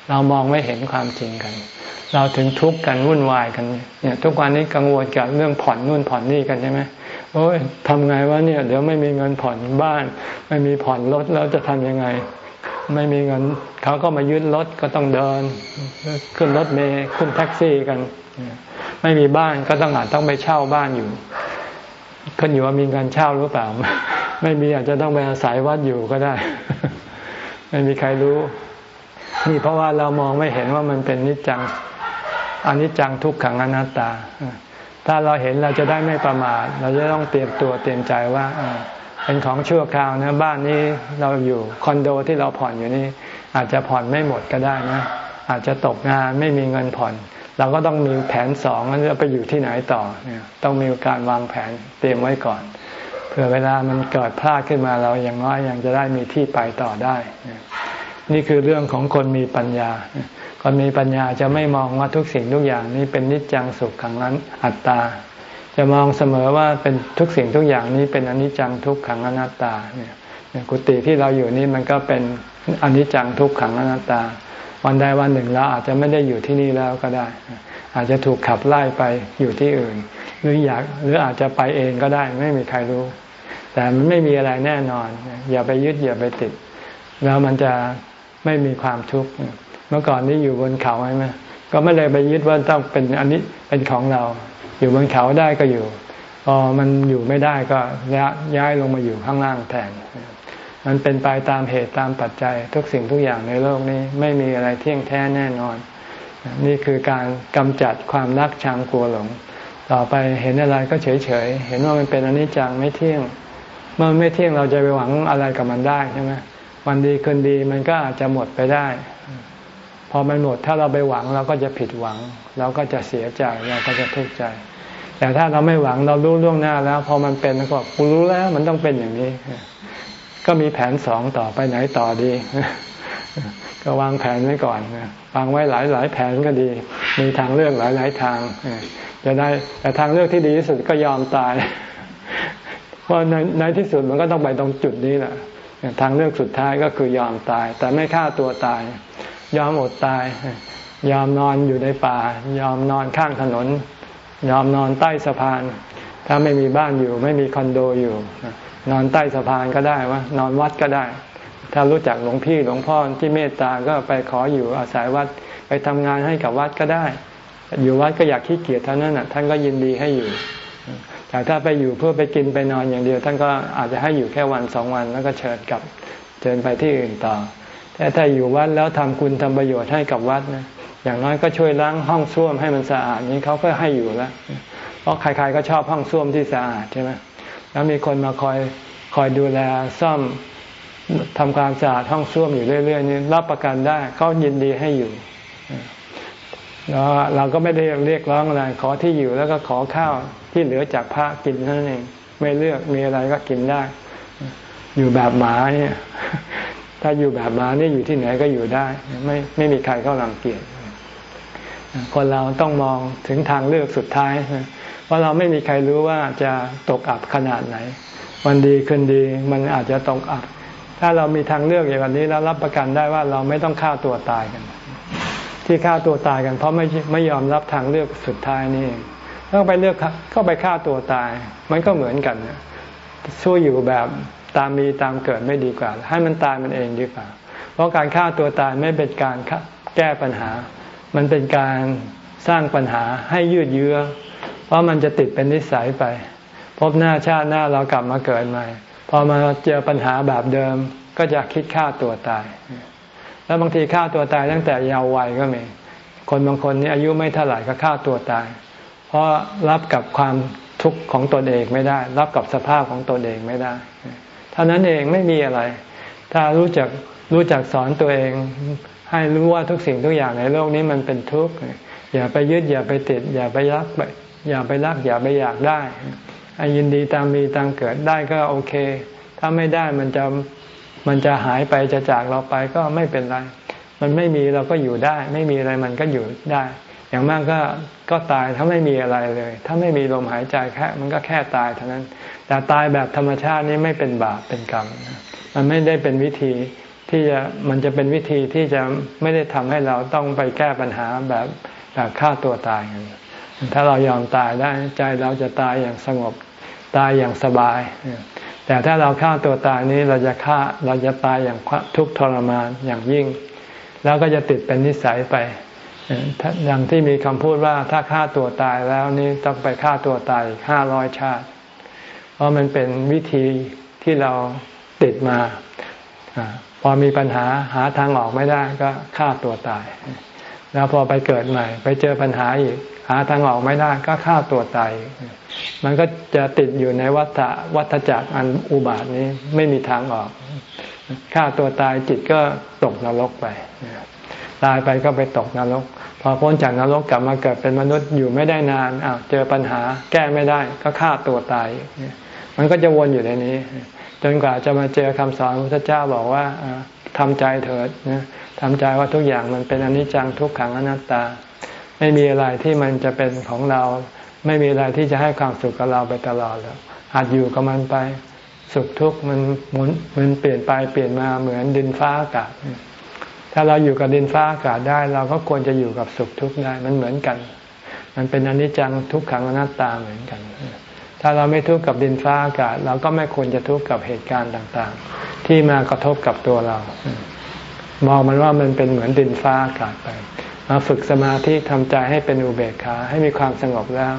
เรามองไม่เห็นความจริงกัน เราถึงทุกข์กันวุ่นวายกันเนี่ยทุกวันนี้กังวลกับเรื่องผ่อนนู่นผ่อนนี่กันใช่ไหมโอ้ยทำไงวะเนี่ยเดี๋ยวไม่มีเงินผ่อนบ้าน ไม่มีผ่อนรถแล้วจะทำยังไง ไม่มีเงินเขาก็มายึดรถก็ต้องเดิน ขึ้นรถเมย์ขึ้นแท็กซี่กัน ไม่มีบ้านก็ต้องอาจต้องไปเช่าบ้านอยู่ขึ้นอยู่ว่ามีเงินเช่าหรือเปล่า ไม่มีอาจจะต้องไปอาศัยวัดอยู่ก็ได้ ไม่มีใครรู้ นี่เพราะว่าเรามองไม่เห็นว่ามันเป็นนิจจังอนิจจังทุกขังอนัตตา ถ้าเราเห็นเราจะได้ไม่ประมาทเราจะต้องเตรียมตัวเตรียมใจว่าเป็นของชั่วคราวนะบ้านนี้เราอยู่คอนโดที่เราผ่อนอยู่นี่อาจจะผ่อนไม่หมดก็ได้นะ อาจจะตกงานไม่มีเงินผ่อน เราก็ต้องมีแผนสองว่าจะไปอยู่ที่ไหนต่อ ต้องมีการวางแผนเตรียมไว้ก่อน เผื่อเวลามันเกิดพลาดขึ้นมาเราอย่างน้อยยังจะได้มีที่ไปต่อได้ นี่คือเรื่องของคนมีปัญญา คนมีปัญญาจะไม่มองว่าทุกสิ่งทุกอย่างนี้เป็นนิจจังสุขขังนั้นอัตตา จะมองเสมอว่าเป็นทุกสิ่งทุกอย่างนี้เป็นอนิจจังทุกขังอนัตตาเนี่ยกุฏิที่เราอยู่นี่มันก็เป็นอนิจจังทุกขังอนัตตา วันใดวันหนึ่งเราอาจจะไม่ได้อยู่ที่นี่แล้วก็ได้ อาจจะถูกขับไล่ไปอยู่ที่อื่น หรืออยากหรืออาจจะไปเองก็ได้ไม่มีใครรู้ แต่มันไม่มีอะไรแน่นอน อย่าไปยึดอย่าไปติด แล้วมันจะไม่มีความทุกข์เมื่อก่อนนี้อยู่บนเขาใช่ไหมก็ไม่เลยไปยึดว่าต้องเป็นอันนี้เป็นของเรา อยู่บนเขาได้ก็อยู่พอมันอยู่ไม่ได้ก็ย้ายลงมาอยู่ข้างล่างแทนมันเป็นไปตามเหตุตามปัจจัย ทุกสิ่งทุกอย่างในโลกนี้ไม่มีอะไรเที่ยงแท้แน่นอน นี่คือการกำจัดความรักชังกลัวหลง ต่อไปเห็นอะไรก็เฉยเฉยเห็นว่ามันเป็นอนิจจังไม่เที่ยง เมื่อไม่เที่ยงเราจะไปหวังอะไรกับมันได้ใช่ไหมวันดีคืนดีมันก็อาจจะหมดไปได้ พอมันหมดถ้าเราไปหวังเราก็จะผิดหวัง เราก็จะเสียใจเราก็จะทุกข์ใจ แต่ถ้าเราไม่หวังเรารู้ล่วงหน้าแล้ว พอมันเป็นก็กูรู้แล้วมันต้องเป็นอย่างนี้ ก็มีแผนสองต่อไปไหนต่อดี ก็วางแผนไว้ก่อนวางไว้หลายหลายแผนก็ดี มีทางเลือกหลายหลายทางจะได้แต่ทางเลือกที่ดีที่สุดก็ยอมตาย เพราะในในที่สุดมันก็ต้องไปตรงจุดนี้แหละทางเลือกสุดท้ายก็คือยอมตาย แต่ไม่ฆ่าตัวตาย ยอมอดตาย ยอมนอนอยู่ในป่า ยอมนอนข้างถนน ยอมนอนใต้สะพาน ถ้าไม่มีบ้านอยู่ ไม่มีคอนโดอยู่ นอนใต้สะพานก็ได้วะนอนวัดก็ได้ ถ้ารู้จักหลวงพี่หลวงพ่อที่เมตตาก็ไปขออยู่อาศัยวัดไปทำงานให้กับวัดก็ได้ อยู่วัดก็อยากขี้เกียจเท่านั้นอะท่านก็ยินดีให้อยู่แต่ถ้าไปอยู่เพื่อไปกินไปนอนอย่างเดียว ท่านก็อาจจะให้อยู่แค่วันสองวันแล้วก็เชิญกลับเชิญไปที่อื่นต่อ แต่ถ้าอยู่วัดแล้วทำคุณทำประโยชน์ให้กับวัดนะอย่างน้อยก็ช่วยล้างห้องส้วมให้มันสะอาดนี้เขาก็ให้อยู่แล้วเพราะใครๆก็ชอบห้องส้วมที่สะอาดใช่ไหมแล้วมีคนมาคอยคอยดูแลซ่อม ทำความสะอาดห้องส้วมอยู่เรื่อยๆนี่รับประกันได้เขายินดีให้อยู่แล้วเราก็ไม่ได้เรียกร้องอะไรขอที่อยู่แล้วก็ขอข้าวที่เหลือจากพระกินเท่านั่นเองไม่เลือกมีอะไรก็กินได้ อยู่แบบหมาเนี่ย ถ้าอยู่แบบหมานี่อยู่ที่ไหนก็อยู่ได้ ไม่ไม่มีใครเข้ารังเกียจคนเราต้องมองถึงทางเลือกสุดท้ายว่าเราไม่มีใครรู้ว่าจะตกอับขนาดไหน วันดีคืนดีมันอาจจะตกอับ ถ้าเรามีทางเลือกอย่างนี้แล้วรับประกันได้ว่าเราไม่ต้องฆ่าตัวตายกัน ที่ฆ่าตัวตายกัน เพราะไม่ไม่ยอมรับทางเลือกสุดท้ายนี่ก็ไปเลือกก็ไปฆ่าตัวตาย มันก็เหมือนกันช่วยอยู่แบบตามมีตามเกิดไม่ดีกว่า ให้มันตายมันเองดีกว่า เพราะการฆ่าตัวตายไม่เป็นการแก้ปัญหา มันเป็นการสร้างปัญหาให้ยืดเยื้อ เพราะมันจะติดเป็นนิสัยไป พบหน้าชาติหน้าเรากลับมาเกิดใหม่ พอมาเจอปัญหาแบบเดิมก็จะคิดฆ่าตัวตาย แล้วบางทีฆ่าตัวตายตั้งแต่เยาว์วัยก็มี คนบางคนนี่อายุไม่เท่าไหร่ก็ฆ่าตัวตาย เพราะรับกับความทุกข์ของตนเองไม่ได้ รับกับสภาพของตนเองไม่ได้เท่านั้นเองไม่มีอะไร ถ้ารู้จักรู้จักสอนตัวเอง ให้รู้ว่าทุกสิ่งทุกอย่างในโลกนี้มันเป็นทุกข์อย่าไปยึดอย่าไปติด อย่าไปรักอย่าไปรักอย่าไปอยากได้ ยินดีตามมีตามเกิดได้ก็โอเค ถ้าไม่ได้มันจะมันจะหายไปจะจากเราไปก็ไม่เป็นไร มันไม่มีเราก็อยู่ได้ ไม่มีอะไรมันก็อยู่ได้ อย่างมากก็ก็ตายถ้าไม่มีอะไรเลย ถ้าไม่มีลมหายใจแค่มันก็แค่ตายเท่านั้น แต่ตายแบบธรรมชาตินี้ไม่เป็นบาปเป็นกรรม มันไม่ได้เป็นวิธีที่จะมันจะเป็นวิธีที่จะไม่ได้ทำให้เราต้องไปแก้ปัญหาแบบแบบฆ่าตัวตายกัน ถ้าเรายอมตายได้ใจเราจะตายอย่างสงบตายอย่างสบาย แต่ถ้าเราฆ่าตัวตายนี้เราจะฆ่าเราจะตายอย่างทุกข์ทรมานอย่างยิ่ง แล้วก็จะติดเป็นนิสัยไปอย่างที่มีคำพูดว่าถ้าฆ่าตัวตายแล้วนี่ต้องไปฆ่าตัวตายห้าร้อยชาติ เพราะมันเป็นวิธีที่เราติดมาอพอมีปัญหาหาทางออกไม่ได้ก็ฆ่าตัวตาย แล้วพอไปเกิดใหม่ ไปเจอปัญหาอีกาทางออกไม่ได้ก็ฆ่าตัวตายมันก็จะติดอยู่ในวัฏวัฏจักรอันอุบาทนี้ไม่มีทางออกฆ่าตัวตายจิตก็ตกนรกไปตายไปก็ไปตกนรก พอพ้นจากนรกกลับมาเกิดเป็นมนุษย์อยู่ไม่ได้นานอ้าวเจอปัญหาแก้ไม่ได้ก็ฆ่าตัวตาย มันก็จะวนอยู่ในนี้ จนกว่าจะมาเจอคำสอนพระพุทธเจ้าบอกว่าทำใจเถิดนะทำใจว่าทุกอย่างมันเป็นอนิจจังทุกขังอนัตตา ไม่มีอะไรที่มันจะเป็นของเรา ไม่มีอะไรที่จะให้ความสุขกับเราไปตลอดแล้วอาจอยู่กับมันไป สุขทุกข์มันหมุนมันเปลี่ยนไปเปลี่ยนมาเหมือนดินฟ้าอากาศ ถ้าเราอยู่กับดินฟ้าอากาศได้ เราก็ควรจะอยู่กับสุขทุกข์ได้มันเหมือนกัน มันเป็นอนิจจังทุกขังอนัตตาเหมือนกัน ถ้าเราไม่ทุกข์กับดินฟ้าอากาศ เราก็ไม่ควรจะทุกข์กับเหตุการณ์ต่างๆ ที่มากระทบกับตัวเรา มองมันว่ามันเป็นเหมือนดินฟ้าอากาศไป มาฝึกสมาธิทำใจให้เป็นอุเบกขาให้มีความสงบแล้ว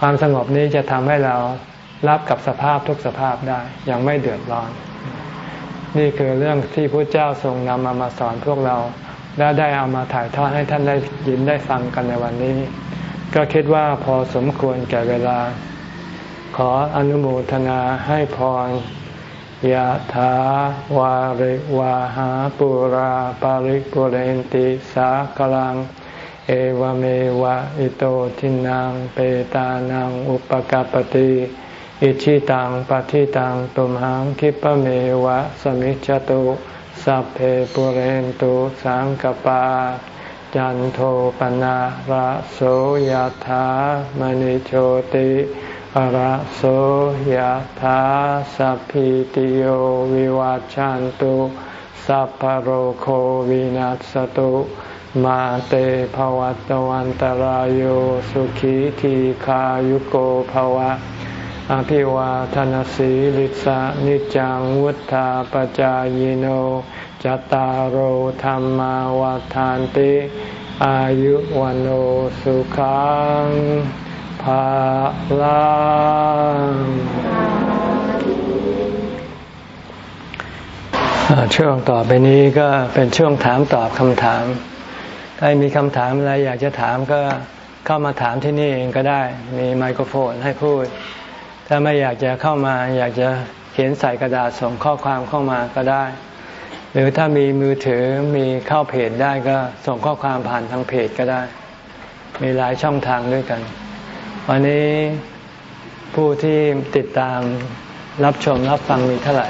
ความสงบนี้จะทำให้เรารับกับสภาพทุกสภาพได้อย่างไม่เดือดร้อน นี่คือเรื่องที่พระเจ้าทรงนำมามาสอนพวกเรา และได้เอามาถ่ายทอดให้ท่านได้ยินได้ฟังกันในวันนี้ ก็คิดว่าพอสมควรแก่เวลา ขออนุโมทนาให้พร ยะถาวาริวาหาปุราปาริกุเรนติสากลัง เอวเมวะอิโตทินังเปตานังอุปกปติอิชิตังปฏิตังตุมหังคิปเมวะสมิจจตุสัพเพปุเรนตุสังกปา จันโทปนะระโสยธามณิโชติ ระโสยธาสัพพิติโยวิวัจจันตุสัพพโรโควินัสตุมาเตภวัตวันตารโยสุขีทีขายุโกภวะ อภิวาทนสีลิสานิจังวุธาปจายโนจตารโหธรรมวาทานติ อายุวันโอสุขัง ภาลังช่วงต่อไปนี้ก็เป็นช่วงถามตอบคำถาม ถ้ามีคำถามอะไรอยากจะถามก็เข้ามาถามที่นี่เองก็ได้ มีไมโครโฟนให้พูด ถ้าไม่อยากจะเข้ามาอยากจะเขียนใส่กระดาษส่งข้อความเข้ามาก็ได้ หรือถ้ามีมือถือมีเข้าเพจได้ก็ส่งข้อความผ่านทางเพจก็ได้ มีหลายช่องทางด้วยกัน วันนี้ผู้ที่ติดตามรับชมรับฟังมีเท่าไหร่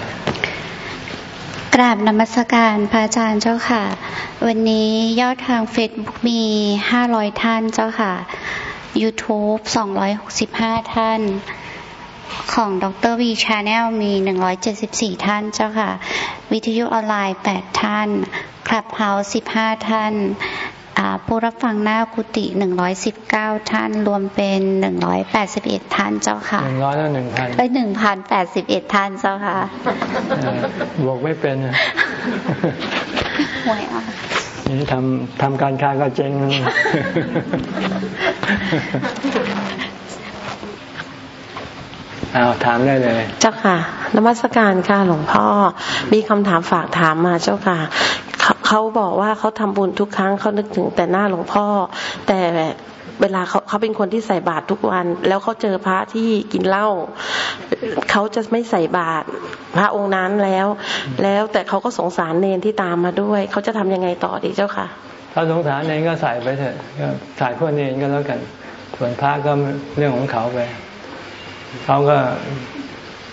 กราบนมัสการพระอาจารย์เจ้าค่ะ วันนี้ยอดทางเฟซบุ๊กมีห้าร้อยท่านเจ้าค่ะ YouTube สองร้อยหกสิบห้าท่านของดร.วี Channel มีหนึ่งร้อยเจ็ดสิบสี่ท่านเจ้าค่ะ วิทยุออนไลน์แปดท่าน Clubhouse สิบห้าท่าน ผู้รับฟังหน้ากุฏิหนึ่งร้อยสิบเก้าท่านรวมเป็นหนึ่งร้อยแปดสิบเอ็ดท่านเจ้าค่ะหนึ่งร้อยแล้วหนึ่งพันไปหนึ่งพันแปดสิบเอ็ดท่านเจ้าค่ะบวกไม่เป็นหวยอะนี่ทำทำการค้าก็เจ๊งเอาถามได้เลย เจ้าค่ะนมัสการค่ะหลวงพ่อ มีคำถามฝากถามมาเจ้าค่ะ เขาบอกว่าเขาทำบุญทุกครั้งเขานึกถึงแต่หน้าหลวงพ่อ แต่เวลาเขาเขาเป็นคนที่ใส่บาตรทุกวัน แล้วเขาเจอพระที่กินเหล้าเขาจะไม่ใส่บาตรพระองค์นั้นแล้ว แล้วแต่เขาก็สงสารเนนที่ตามมาด้วย เขาจะทำยังไงต่อดีเจ้าค่ะ ถ้าสงสารเนนก็ใส่ไปเถอะใส่เพื่อเนนก็แล้วกัน ส่วนพระก็เรื่องของเขาไปเขาก็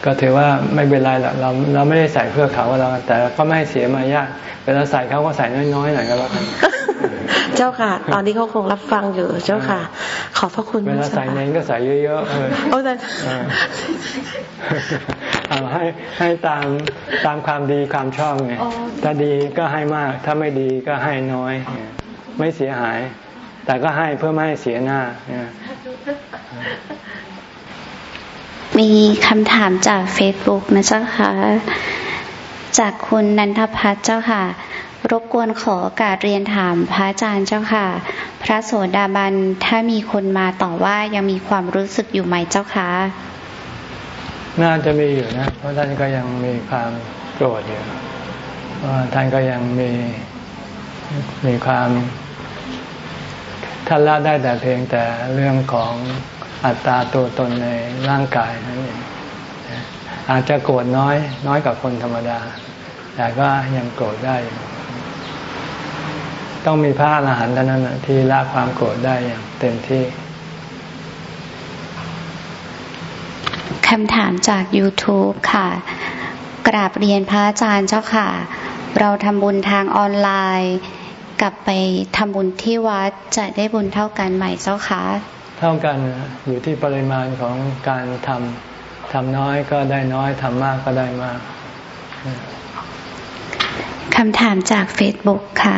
ก็ถือว่าไม่เป็นไรหรอกเราเราไม่ได้ใส่เพื่อเขาเราแต่ก็ไม่ให้เสียมารยาทเวลาใส่เขาก็ใส่น้อยๆหน่อยก็แล้วกันเจ้าค่ะ ตอนนี้เขาคงรับฟังอยู่เจ้าค่ะ ขอบพระคุณเวลาใส่เน้นก็ใส่เยอะๆเออโอ้แต่ให้ให้ตามตามความดีความชอบไงถ้าดีก็ให้มาก ถ้าไม่ดีก็ให้น้อย ไม่เสียหาย แต่ก็ให้เพื่อไม่ให้เสียหน้า มีคำถามจากเฟซบุ๊กนะเจ้าค่ะ จากคุณนันทพัฒน์เจ้าค่ะ รบกวนขอโอกาสเรียนถามพระอาจารย์เจ้าค่ะ พระโสดาบันถ้ามีคนมาต่อว่ายังมีความรู้สึกอยู่ไหมเจ้าคะน่าจะมีอยู่นะ เพราะท่านก็ยังมีความโกรธอยู่ว่าท่านก็ยังมีมีความท่านละได้แต่เพียงแต่เรื่องของ อัตตาตัวตนในร่างกายนั่นเองอาจจะโกรธน้อย น้อยกว่าคนธรรมดา แต่ก็ยังโกรธได้ ต้องมีพระอรหันต์เท่านั้นที่ละความโกรธได้อย่างเต็มที่คำถามจาก YouTube ค่ะ กราบเรียนพระอาจารย์เจ้าค่ะ เราทำบุญทางออนไลน์ กลับไปทำบุญที่วัดจะได้บุญเท่ากันไหมเจ้าคะ เท่ากันอยู่ที่ปริมาณของการทำทำน้อยก็ได้น้อยทำมากก็ได้มากคำถามจากเฟซบุ๊กค่ะ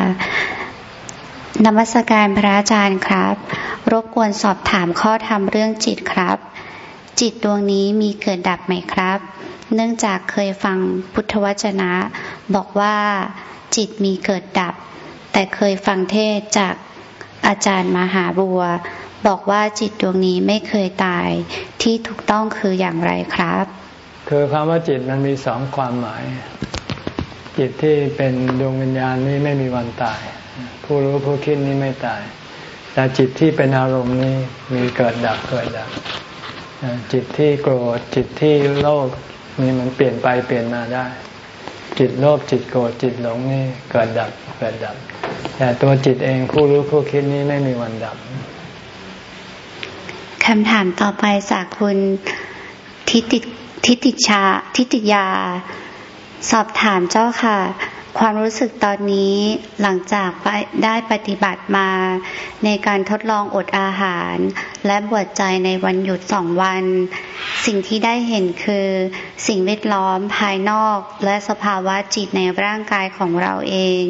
นมัสการพระอาจารย์ครับ รบกวนสอบถามข้อธรรมเรื่องจิตครับ จิตดวงนี้มีเกิดดับไหมครับ เนื่องจากเคยฟังพุทธวจนะ บอกว่าจิตมีเกิดดับ แต่เคยฟังเทศจากอาจารย์มหาบัว บอกว่าจิตดวงนี้ไม่เคยตายที่ถูกต้องคืออย่างไรครับ คือคำว่าจิตมันมีสองความหมาย จิตที่เป็นดวงวิญญาณนี้ไม่มีวันตาย ผู้รู้ผู้คิดนี้ไม่ตาย แต่จิตที่เป็นอารมณ์นี้มีเกิดดับเกิดดับจิตที่โกรธจิตที่โลภนี่มันเปลี่ยนไปเปลี่ยนมาได้ จิตโลภจิตโกรธจิตหลงนี่เกิดดับเกิดดับ แต่ตัวจิตเองผู้รู้ผู้คิดนี้ไม่มีวันดับ คำถามต่อไปจากคุณทิติทิติชาทิติยา สอบถามเจ้าค่ะ ความรู้สึกตอนนี้หลังจากได้ปฏิบัติมาในการทดลองอดอาหาร และบวชใจในวันหยุดสองวัน สิ่งที่ได้เห็นคือสิ่งแวดล้อมภายนอกและสภาวะจิตในร่างกายของเราเอง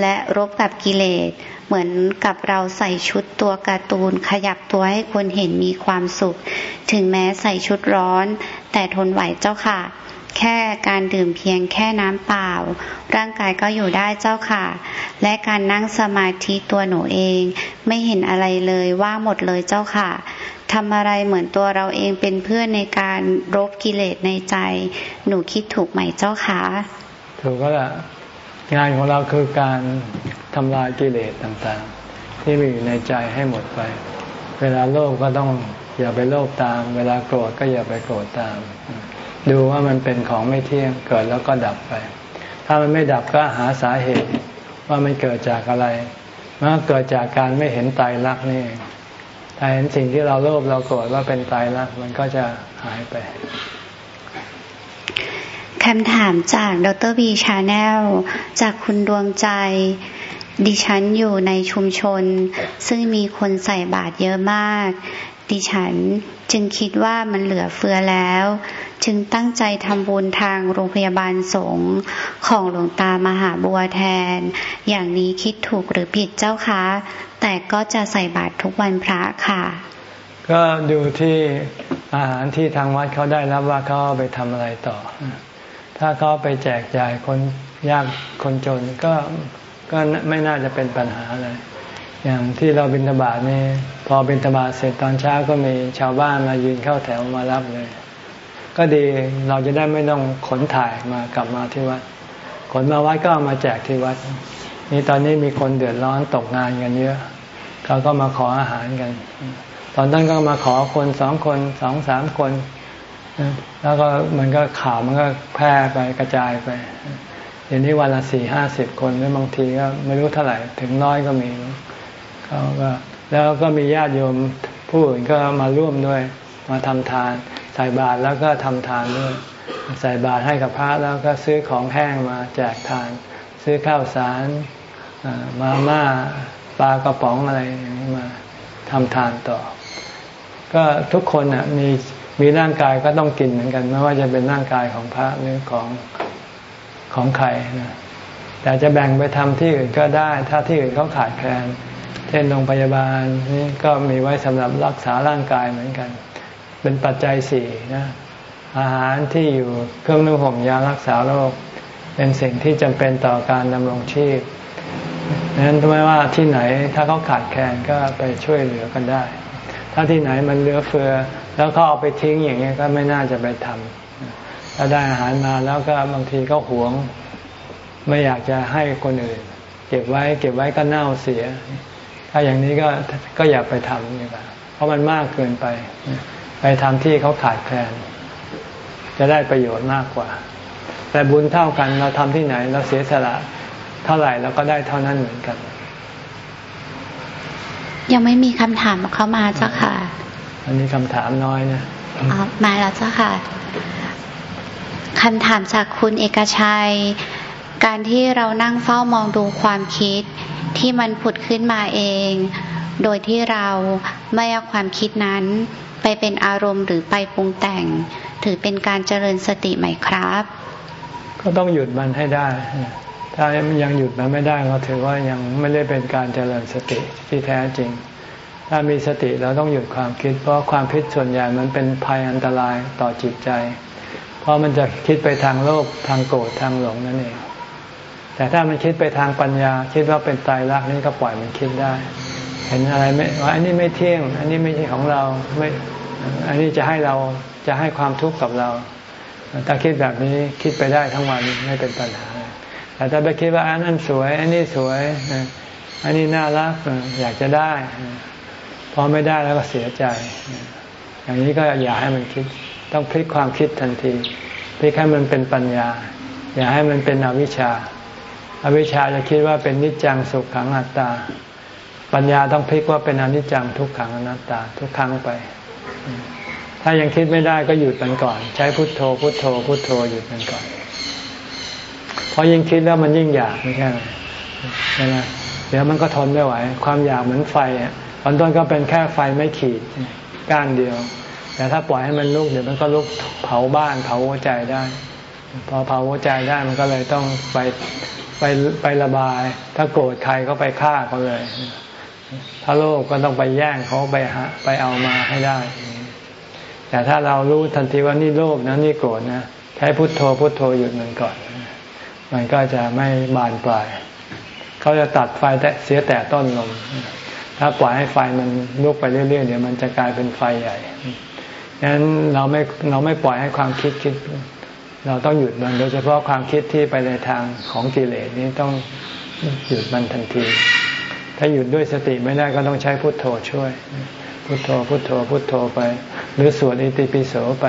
และรบกับกิเลส เหมือนกับเราใส่ชุดตัวการ์ตูน ขยับตัวให้คนเห็นมีความสุข ถึงแม้ใส่ชุดร้อน แต่ทนไหวเจ้าค่ะ แค่การดื่มเพียงแค่น้ำเปล่า ร่างกายก็อยู่ได้เจ้าค่ะ และการนั่งสมาธิตัวหนูเอง ไม่เห็นอะไรเลยว่าหมดเลยเจ้าค่ะทำอะไรเหมือนตัวเราเองเป็นเพื่อนในการรบกิเลสในใจ หนูคิดถูกไหมเจ้าค่ะถูกก็ละ งานของเราคือการทำลายกิเลสต่างๆ ที่มีอยู่ในใจให้หมดไป เวลาโลภก็ต้องอย่าไปโลภตาม เวลาโกรธก็อย่าไปโกรธตาม ดูว่ามันเป็นของไม่เที่ยงเกิดแล้วก็ดับไป ถ้ามันไม่ดับก็หาสาเหตุว่ามันเกิดจากอะไรมันเกิดจากการไม่เห็นไตรลักษณ์นี่ ถ้าเห็นสิ่งที่เราโลภเราโกรธว่าเป็นไตรลักษณ์มันก็จะหายไป คำถามจากดร.วี Channel จากคุณดวงใจ ดิฉันอยู่ในชุมชน ซึ่งมีคนใส่บาตรเยอะมาก ดิฉันจึงคิดว่ามันเหลือเฟือแล้ว จึงตั้งใจทำบุญทางโรงพยาบาลสงฆ์ของหลวงตามหาบัวแทน อย่างนี้คิดถูกหรือผิดเจ้าคะ แต่ก็จะใส่บาตรทุกวันพระค่ะ ก็ดูที่อาหารที่ทางวัดเขาได้รับว่าเขาไปทำอะไรต่อ ถ้าเขาไปแจกจ่ายคนยากคนจนก็ก็ไม่น่าจะเป็นปัญหาอะไร อย่างที่เราบินทบาทนี่พอบินทบาทเสร็จตอนเช้าก็มีชาวบ้านมายืนเข้าแถวมารับเลย ก็ดีเราจะได้ไม่ต้องขนถ่ายมากลับมาที่วัด ขนมาวัดก็เอามาแจกที่วัด นี่ตอนนี้มีคนเดือดร้อนตกงานกันเยอะเขาก็มาขออาหารกัน ตอนนั้นก็มาขอคนสองคนสองสามคน แล้วก็มันก็ข่าวมันก็แพร่ไปกระจายไปเดี๋ยวนี้วันละสี่ห้าสิบคนหรือบางทีก็ไม่รู้เท่าไหร่ถึงน้อยก็มีเขาก็แล้วก็มีญาติโยมผู้อื่นก็มาร่วมด้วย มาทำทาน ใส่บาตรแล้วก็ทำทานด้วย ใส่บาตรให้กับพระแล้วก็ซื้อของแห้งมาแจกทาน ซื้อข้าวสารมาม่าปลากระป๋องอะไรอย่างนี้มาทำทานต่อ ก็ทุกคนอะมี มีร่างกายก็ต้องกินเหมือนกัน ไม่ว่าจะเป็นร่างกายของพระหรือของของใครนะแต่จะแบ่งไปทำที่อื่นก็ได้ ถ้าที่อื่นเขาขาดแคลน เช่นโรงพยาบาลนี่ก็มีไว้สำหรับรักษาร่างกายเหมือนกัน เป็นปัจจัยสี่นะอาหารที่อยู่เครื่องนุ่งห่มยารักษาโรค เป็นสิ่งที่จำเป็นต่อการดำรงชีพดังนั้นไม่ว่าที่ไหนถ้าเขาขาดแคลนก็ไปช่วยเหลือกันได้ ถ้าที่ไหนมันเหลือเฟือ แล้วเขาเอาไปทิ้งอย่างนี้ก็ไม่น่าจะไปทำถ้าได้อาหารมาแล้วก็บางทีก็หวง ไม่อยากจะให้คนอื่น เก็บไว้เก็บไว้ก็เน่าเสีย ถ้าอย่างนี้ก็ก็อย่าไปทำดีกว่าเพราะมันมากเกินไป ไปทำที่เขาขาดแคลนจะได้ประโยชน์มากกว่า แต่บุญเท่ากันเราทำที่ไหน เราเสียสละเท่าไหร่เราก็ได้เท่านั้นเหมือนกัน ยังไม่มีคำถามเข้ามาจ้าค่ะ อันนี้คำถามน้อยนะอ๋อมาแล้วเจ้าค่ะคำถามจากคุณเอกชัย การที่เรานั่งเฝ้ามองดูความคิดที่มันผุดขึ้นมาเอง โดยที่เราไม่เอาความคิดนั้นไปเป็นอารมณ์หรือไปปรุงแต่ง ถือเป็นการเจริญสติไหมครับ ก็ต้องหยุดมันให้ได้ ถ้ายังหยุดมันไม่ได้ก็ถือว่ายังไม่ได้เป็นการเจริญสติที่แท้จริง ถ้ามีสติเราต้องหยุดความคิด เพราะความคิดส่วนใหญ่มันเป็นภัยอันตรายต่อจิตใจ เพราะมันจะคิดไปทางโลภทางโกรธทางหลงนั่นเอง แต่ถ้ามันคิดไปทางปัญญา คิดว่าเป็นตายรักนี่ก็ปล่อยมันคิดได้ เห็นอะไรไม่ว่าอันนี้ไม่เที่ยง อันนี้ไม่ใช่ของเราไม่อันนี้จะให้เราจะให้ความทุกข์กับเรา ถ้าคิดแบบนี้คิดไปได้ทั้งวันไม่เป็นปัญหา แต่ถ้าไปคิดว่าอันนั้นสวย อันนี้สวย อันนี้น่ารักอยากจะได้ พอไม่ได้แล้วก็เสียใจ อย่างนี้ก็อย่าให้มันคิด ต้องพลิกความคิดทันทีพลิกให้มันเป็นปัญญา อย่าให้มันเป็นอวิชชาอวิชชาจะคิดว่าเป็นนิจจังสุขขังอัตตา ปัญญาต้องพลิกว่าเป็นอนิจจังทุกขังอนัตตา ทุกครั้งไป ถ้ายังคิดไม่ได้ก็หยุดมันก่อน ใช้พุทโธ พุทโธ พุทโธหยุดมันก่อนเพราะยิ่งคิดแล้วมันยิ่งอยากไม่ใช่ใช่ไหมเดี๋ยวมันก็ทนไม่ไหว ความอยากเหมือนไฟอะ ตอนต้นก็เป็นแค่ไฟไม่ขีดก้านเดียว แต่ถ้าปล่อยให้มันลุกเดี๋ยวมันก็ลุกเผาบ้านเผาหัวใจได้ พอเผาหัวใจได้มันก็เลยต้องไปไปไประบาย ถ้าโกรธใครก็ไปฆ่าเขาเลย ถ้าโลภก็ต้องไปแย่งเขาไปหาไปเอามาให้ได้ แต่ถ้าเรารู้ทันทีว่านี่โลภนะนี่โกรธนะใช้พุทโธพุทโธหยุดมันก่อน มันก็จะไม่บานปลาย เขาจะตัดไฟแต่เสียแต่ต้นลม ถ้าปล่อยให้ไฟมันลุกไปเรื่อยๆเดี๋ยวมันจะกลายเป็นไฟใหญ่ดังนั้นเราไม่เราไม่ปล่อยให้ความคิดคิด เราต้องหยุดมัน โดยเฉพาะความคิดที่ไปในทางของกิเลสนี้ต้องหยุดมันทันที ถ้าหยุดด้วยสติไม่ได้ก็ต้องใช้พุทโธช่วย พุทโธพุทโธพุทโธไป หรือสวดอิติปิโสไป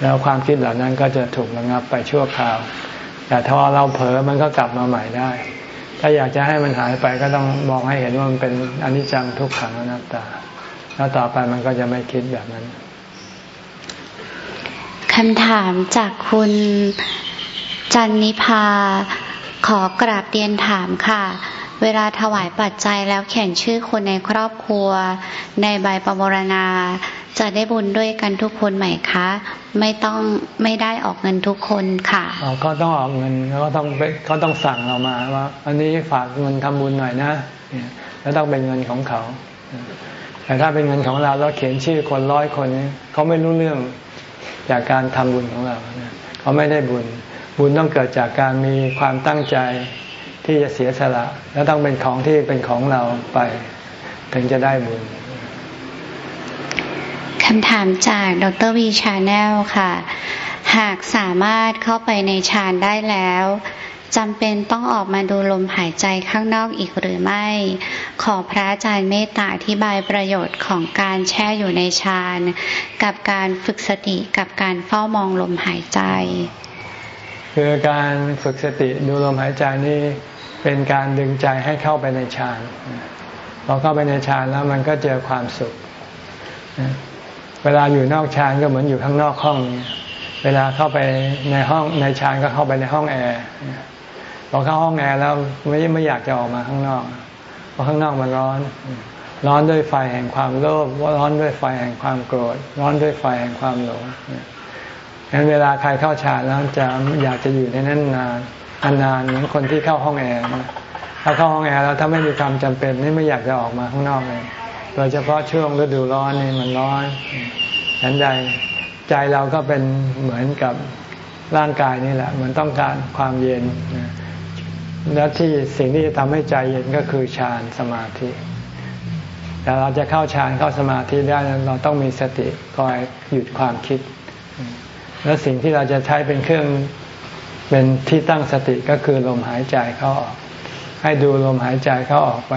แล้วความคิดเหล่านั้นก็จะถูกระงับไปชั่วคราว แต่ถ้าเราเผลอมันก็กลับมาใหม่ได้ ถ้าอยากจะให้มันหายไปก็ต้องมองให้เห็นว่ามันเป็นอนิจจังทุกขังอนัตตา แล้วต่อไปมันก็จะไม่คิดแบบนั้นคำถามจากคุณจันนิพาขอกราบเรียนถามค่ะ เวลาถวายปัจจัยแล้วเขียนชื่อคนในครอบครัว ในใบประมรณา จะได้บุญด้วยกันทุกคนไหมคะ ไม่ต้องไม่ได้ออกเงินทุกคนค่ะอ๋อก็ต้องออกเงินเขาต้องเขาต้องสั่งเรามาว่า อันนี้ฝากเงินทำบุญหน่อยนะแล้วต้องเป็นเงินของเขา แต่ถ้าเป็นเงินของเราเราเขียนชื่อคนร้อยคนเขาไม่รู้เรื่องจากการทำบุญของเราเขาไม่ได้บุญ บุญต้องเกิดจากการมีความตั้งใจที่จะเสียสละ แล้วต้องเป็นของที่เป็นของเราไป ถึงจะได้บุญำถามจากดรวีชาแนลค่ะ หากสามารถเข้าไปในฌานได้แล้วจำเป็นต้องออกมาดูลมหายใจข้างนอกอีกหรือไม่ ขอพระอาจารย์เมตตาอธิบายประโยชน์ของการแช่อยู่ในฌานกับการฝึกสติกับการเฝ้ามองลมหายใจ คือการฝึกสติดูลมหายใจนี่เป็นการดึงใจให้เข้าไปในฌานพอเข้าไปในฌานแล้วมันก็เจอความสุข เวลาอยู่นอกฌานก็เหมือนอยู่ข้างนอกห้องเวลาเข้าไปในห้องในฌานก็เข้าไปในห้องแอร์พอเข้าห้องแอร์แล้วไม่ไม่อยากจะออกมาข้างนอก เพราะข้างนอกมันร้อน ร้อนด้วยไฟแห่งความโลภร้อนด้วยไฟแห่งความโกรธ ร้อนด้วยไฟแห่งความหลงงั้นเวลาใครเข้าฌานแล้วจะอยากจะอยู่ในนั้นนานนานเหมือนคนที่เข้าห้องแอร์ถ้าเข้าห้องแอร์แล้วถ้าไม่มีความจำเป็นนี่ไม่อยากจะออกมาข้างนอกเลย โดยเฉพาะช่วงฤดูร้อนนี่มันร้อนฉันใดใจเราก็เป็นเหมือนกับร่างกายนี่แหละเหมือนต้องการความเย็น แล้วที่สิ่งที่จะทำให้ใจเย็นก็คือฌานสมาธิ แต่เราจะเข้าฌานเข้าสมาธิได้เราต้องมีสติคอยหยุดความคิด แล้วสิ่งที่เราจะใช้เป็นเครื่องเป็นที่ตั้งสติก็คือลมหายใจเข้าออก ให้ดูลมหายใจเข้าออกไป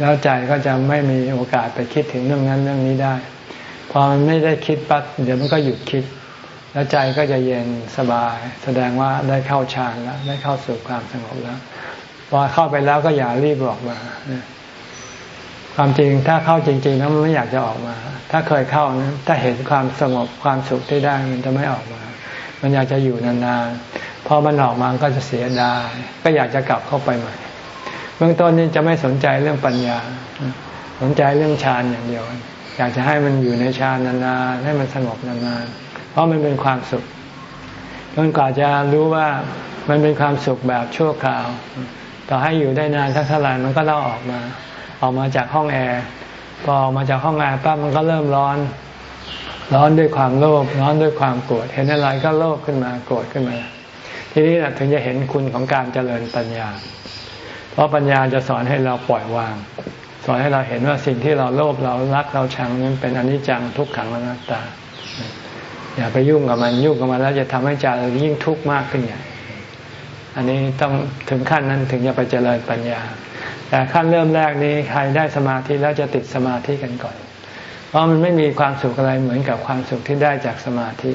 แล้วใจก็จะไม่มีโอกาสไปคิดถึงเรื่องนั้นเรื่องนี้ได้ พอมันไม่ได้คิดปั๊บเดี๋ยวมันก็หยุดคิด แล้วใจก็จะเย็นสบาย แสดงว่าได้เข้าฌานแล้วได้เข้าสู่ความสงบแล้วพอเข้าไปแล้วก็อย่ารีบออกมาความจริงถ้าเข้าจริงๆแล้วมันไม่อยากจะออกมา ถ้าเคยเข้านะถ้าเห็นความสงบความสุขที่ได้มันจะไม่ออกมา มันอยากจะอยู่นานๆพอมันออกมาก็จะเสียดายก็อยากจะกลับเข้าไปใหม่ เบื้องต้นนี่จะไม่สนใจเรื่องปัญญา สนใจเรื่องฌานอย่างเดียว อยากจะให้มันอยู่ในฌานนานๆให้มันสงบนานๆเพราะมันเป็นความสุขจนกว่าจะรู้ว่ามันเป็นความสุขแบบชั่วคราว ต่อให้อยู่ได้นานสักเท่าไหร่มันก็ต้องออกมา ออกมาจากห้องแอร์พอออกมาจากห้องแอร์ปั๊บมันก็เริ่มร้อน ร้อนด้วยความโลภร้อนด้วยความโกรธเห็นอะไรก็โลภขึ้นมาโกรธขึ้นมา ทีนี้ถึงจะเห็นคุณของการเจริญปัญญา เพราะปัญญาจะสอนให้เราปล่อยวาง สอนให้เราเห็นว่าสิ่งที่เราโลภเรารักเราชังนั้นเป็นอนิจจังทุกขังอนัตตา อย่าไปยุ่งกับมันยุ่งกับมันแล้วจะทำให้ใจเรายิ่งทุกข์มากขึ้นใหญ่อันนี้ต้องถึงขั้นนั้นถึงจะไปเจริญปัญญา แต่ขั้นเริ่มแรกนี้ใครได้สมาธิแล้วจะติดสมาธิกันก่อน เพราะมันไม่มีความสุขอะไรเหมือนกับความสุขที่ได้จากสมาธิ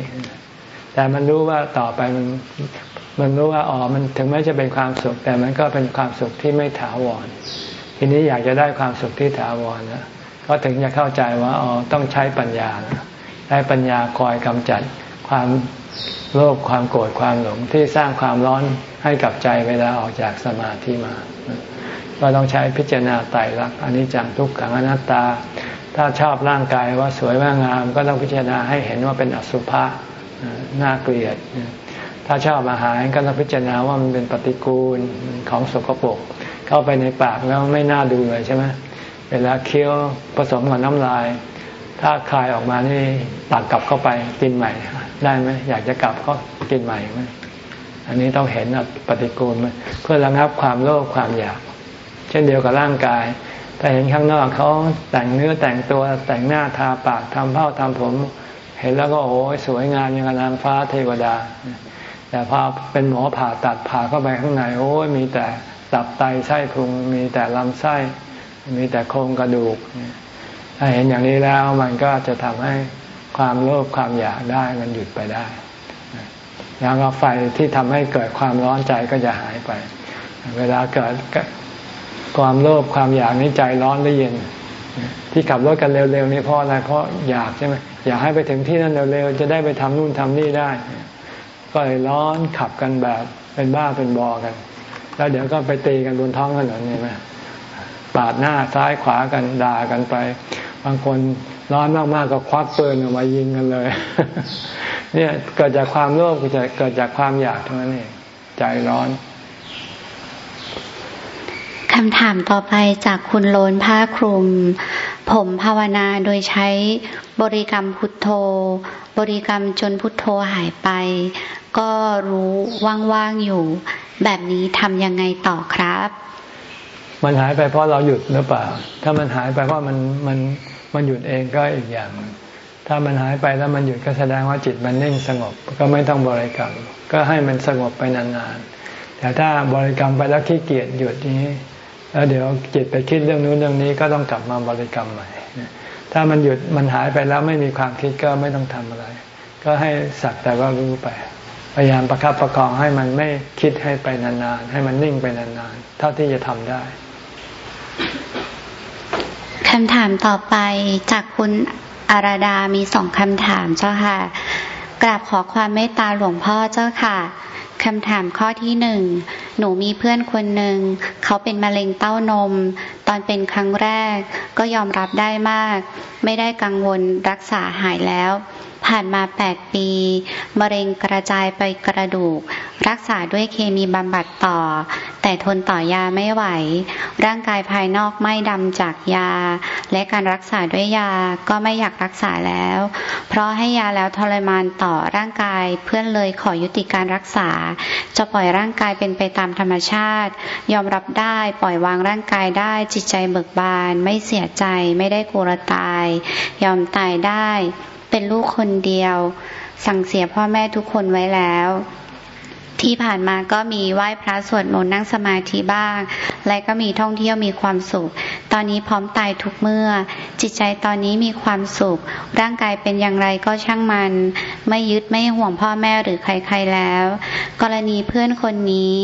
แต่มันรู้ว่าต่อไปมัน มันรู้ว่าอ๋อมันถึงแม้จะเป็นความสุข แต่มันก็เป็นความสุขที่ไม่ถาวร ทีนี้อยากจะได้ความสุขที่ถาวรนะก็ถึงจะเข้าใจว่าอ๋อต้องใช้ปัญญานะได้ปัญญาคอยกำจัดความโลภความโกรธความหลงที่สร้างความร้อนให้กับใจเวลาออกจากสมาธิมา ก็ต้องใช้พิจารณาไตรลักษณ์อนิจจังทุกขังอนัตตา ถ้าชอบร่างกายว่าสวยว่างาม ก็ต้องพิจารณาให้เห็นว่าเป็นอสุภะน่าเกลียด ถ้าชอบอาหารก็ต้องพิจารณาว่ามันเป็นปฏิกูลของสกปรกเข้าไปในปากแล้วไม่น่าดูเลยใช่ไหมเวลาเคี้ยวผสมกับน้ำลาย ถ้าคายออกมานี่ตักกลับเข้าไปกินใหม่ ได้ไหมอยากจะกลับก็กินใหม่ไหมอันนี้ต้องเห็นปฏิกูลเพื่อระงับความโลภความอยาก เช่นเดียวกับร่างกายถ้าเห็นข้างนอกเขาแต่งเนื้อแต่งตัวแต่งหน้าทาปากทำเผ้าทำผม เห็นแล้วก็โอ้ยสวยงามอย่างนางฟ้าเทวดา แต่พอเป็นหมอผ่าตัดผ่าเข้าไปข้างในโอ้ยมีแต่ตับไตไส้พุงมีแต่ลำไส้ มีแต่โครงกระดูก ถ้าเห็นอย่างนี้แล้วมันก็จะทำให้ความโลภความอยากได้มันหยุดไปได้ แล้วก็ไฟที่ทำให้เกิดความร้อนใจก็จะหายไป เวลาเกิดความโลภความอยากนี้ใจร้อนหรือเย็น ที่ขับรถกันเร็วๆนี่เพราะอะไรเพราะอยากใช่ไหมอยากให้ไปถึงที่นั่นเร็วๆจะได้ไปทำนู่นทำนี่ได้ ก็เลยร้อนขับกันแบบเป็นบ้าเป็นบอกัน แล้วเดี๋ยวก็ไปตีกันบนท้องถนนใช่ไหมปาดหน้าซ้ายขวากันด่ากันไป บางคนร้อนมากๆก็ควักปืนออกมายิงกันเลย เนี่ยเกิดจากความโลภเกิดเกิดจากความอยากเท่านั้นเองใจร้อนคำถามต่อไปจากคุณโลนผ้าคลุม ผมภาวนาโดยใช้บริกรรมพุทโธ บริกรรมจนพุทโธหายไป ก็รู้ว่างๆอยู่ แบบนี้ทำยังไงต่อครับ มันหายไปเพราะเราหยุดหรือเปล่า ถ้ามันหายไปเพราะมันมันมันหยุดเองก็อีกอย่าง ถ้ามันหายไปแล้วมันหยุดก็แสดงว่าจิตมันนิ่งสงบ ก็ไม่ต้องบริกรรม ก็ให้มันสงบไปนานๆ แต่ถ้าบริกรรมไปแล้วขี้เกียจหยุดนี้ แล้วเดี๋ยวจิตไปคิดเรื่องนู้นเรื่องนี้ก็ต้องกลับมาบริกรรมใหม่ ถ้ามันหยุดมันหายไปแล้วไม่มีความคิดก็ไม่ต้องทำอะไร ก็ให้สักแต่ว่ารู้ไป พยายามประคับประคองให้มันไม่คิดให้ไปนานๆ ให้มันนิ่งไปนานๆ เท่าที่จะทำได้คำถามต่อไปจากคุณอาราดามีสองคำถามเจ้าค่ะกราบขอความเมตตาหลวงพ่อเจ้าค่ะ คำถามข้อที่หนึ่ง หนูมีเพื่อนคนหนึ่ง เขาเป็นมะเร็งเต้านม ตอนเป็นครั้งแรก ก็ยอมรับได้มาก ไม่ได้กังวลรักษาหายแล้ว ผ่านมา 8 ปีมะเร็งกระจายไปกระดูก รักษาด้วยเคมีบำบัดต่อ แต่ทนต่อยาไม่ไหว ร่างกายภายนอกไม่ดำจากยา และการรักษาด้วยยาก็ไม่อยากรักษาแล้ว เพราะให้ยาแล้วทรมานต่อร่างกายเพื่อนเลยขอยุติการรักษา จะปล่อยร่างกายเป็นไปตามธรรมชาติ ยอมรับได้ปล่อยวางร่างกายได้จิตใจเบิกบาน ไม่เสียใจไม่ได้กลัวตาย ยอมตายได้ เป็นลูกคนเดียว สั่งเสียพ่อแม่ทุกคนไว้แล้ว ที่ผ่านมาก็มีไหว้พระสวดมนต์นั่งสมาธิบ้าง และก็มีท่องเที่ยวมีความสุข ตอนนี้พร้อมตายทุกเมื่อ จิตใจตอนนี้มีความสุข ร่างกายเป็นอย่างไรก็ช่างมัน ไม่ยึดไม่ห่วงพ่อแม่หรือใครๆแล้ว กรณีเพื่อนคนนี้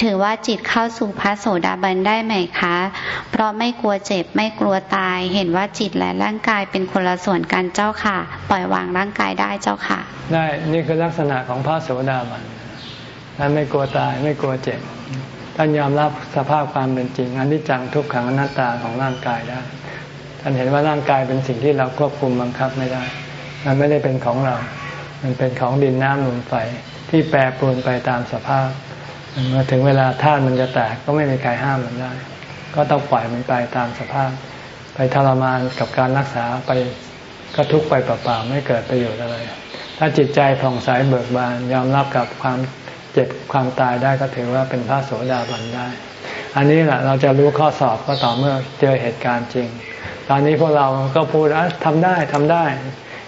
ถือว่าจิตเข้าสู่พระโสดาบันได้ไหมคะ เพราะไม่กลัวเจ็บไม่กลัวตาย เห็นว่าจิตและร่างกายเป็นคนละส่วนกันเจ้าค่ะ ปล่อยวางร่างกายได้เจ้าค่ะ ได้นี่คือลักษณะของพระโสดาบัน ท่านไม่กลัวตายไม่กลัวเจ็บ ท่านยอมรับสภาพความเป็นจริงอนิจจังทุกขังอนัตตาของร่างกายได้ ท่านเห็นว่าร่างกายเป็นสิ่งที่เราควบคุมบังคับไม่ได้ มันไม่ได้เป็นของเรา มันเป็นของดินน้ำลมไฟที่แปรปรวนไปตามสภาพเมื่อถึงเวลาธาตุมันจะแตกก็ไม่มีใครห้ามมันได้ ก็ต้องปล่อยมันไปตามสภาพ ไปทรมานกับการรักษาไปก็ทุกไปเปล่าๆไม่เกิดประโยชน์อะไร ถ้าจิตใจผ่องใสเบิกบานยอมรับกับความ เจ็บความตายได้ก็ถือว่าเป็นพระโสดาบันได้ อันนี้แหละเราจะรู้ข้อสอบก็ต่อเมื่อเจอเหตุการณ์จริง ตอนนี้พวกเราก็พูดว่าทำได้ทำได้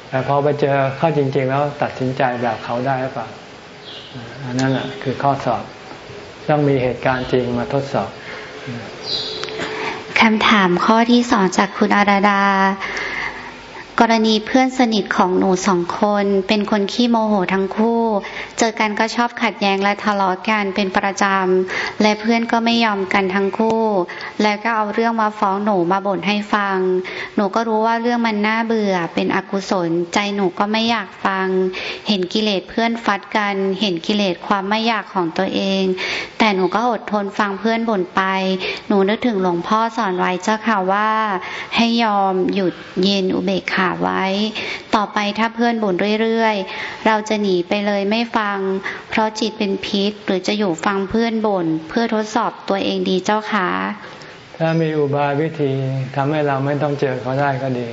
แต่พอไปเจอข้อจริง ๆ แล้วตัดสินใจแบบเขาได้หรือเปล่าอันนั้นแหละคือข้อสอบต้องมีเหตุการณ์จริงมาทดสอบคำถามข้อที่สองจากคุณอาราดา กรณีเพื่อนสนิทของหนูสองคน เป็นคนขี้โมโหทั้งคู่ เจอกันก็ชอบขัดแย้งและทะเลาะกันเป็นประจำ และเพื่อนก็ไม่ยอมกันทั้งคู่ แล้วก็เอาเรื่องมาฟ้องหนูมาบ่นให้ฟัง หนูก็รู้ว่าเรื่องมันน่าเบื่อเป็นอกุศล ใจหนูก็ไม่อยากฟัง เห็นกิเลสเพื่อนฟัดกัน เห็นกิเลสความไม่อยากของตัวเอง แต่หนูก็อดทนฟังเพื่อนบ่นไป หนูนึกถึงหลวงพ่อสอนไว้เจ้าค่ะว่า ให้ยอมหยุดเย็นอุเบกขาไว้ ต่อไปถ้าเพื่อนบ่นเรื่อยๆ เราจะหนีไปเลยไม่ฟัง เพราะจิตเป็นพิษหรือจะอยู่ฟังเพื่อนบ่นเพื่อทดสอบตัวเองดีเจ้าคะถ้ามีอุบายวิธีทำให้เราไม่ต้องเจอเขาได้ก็ดี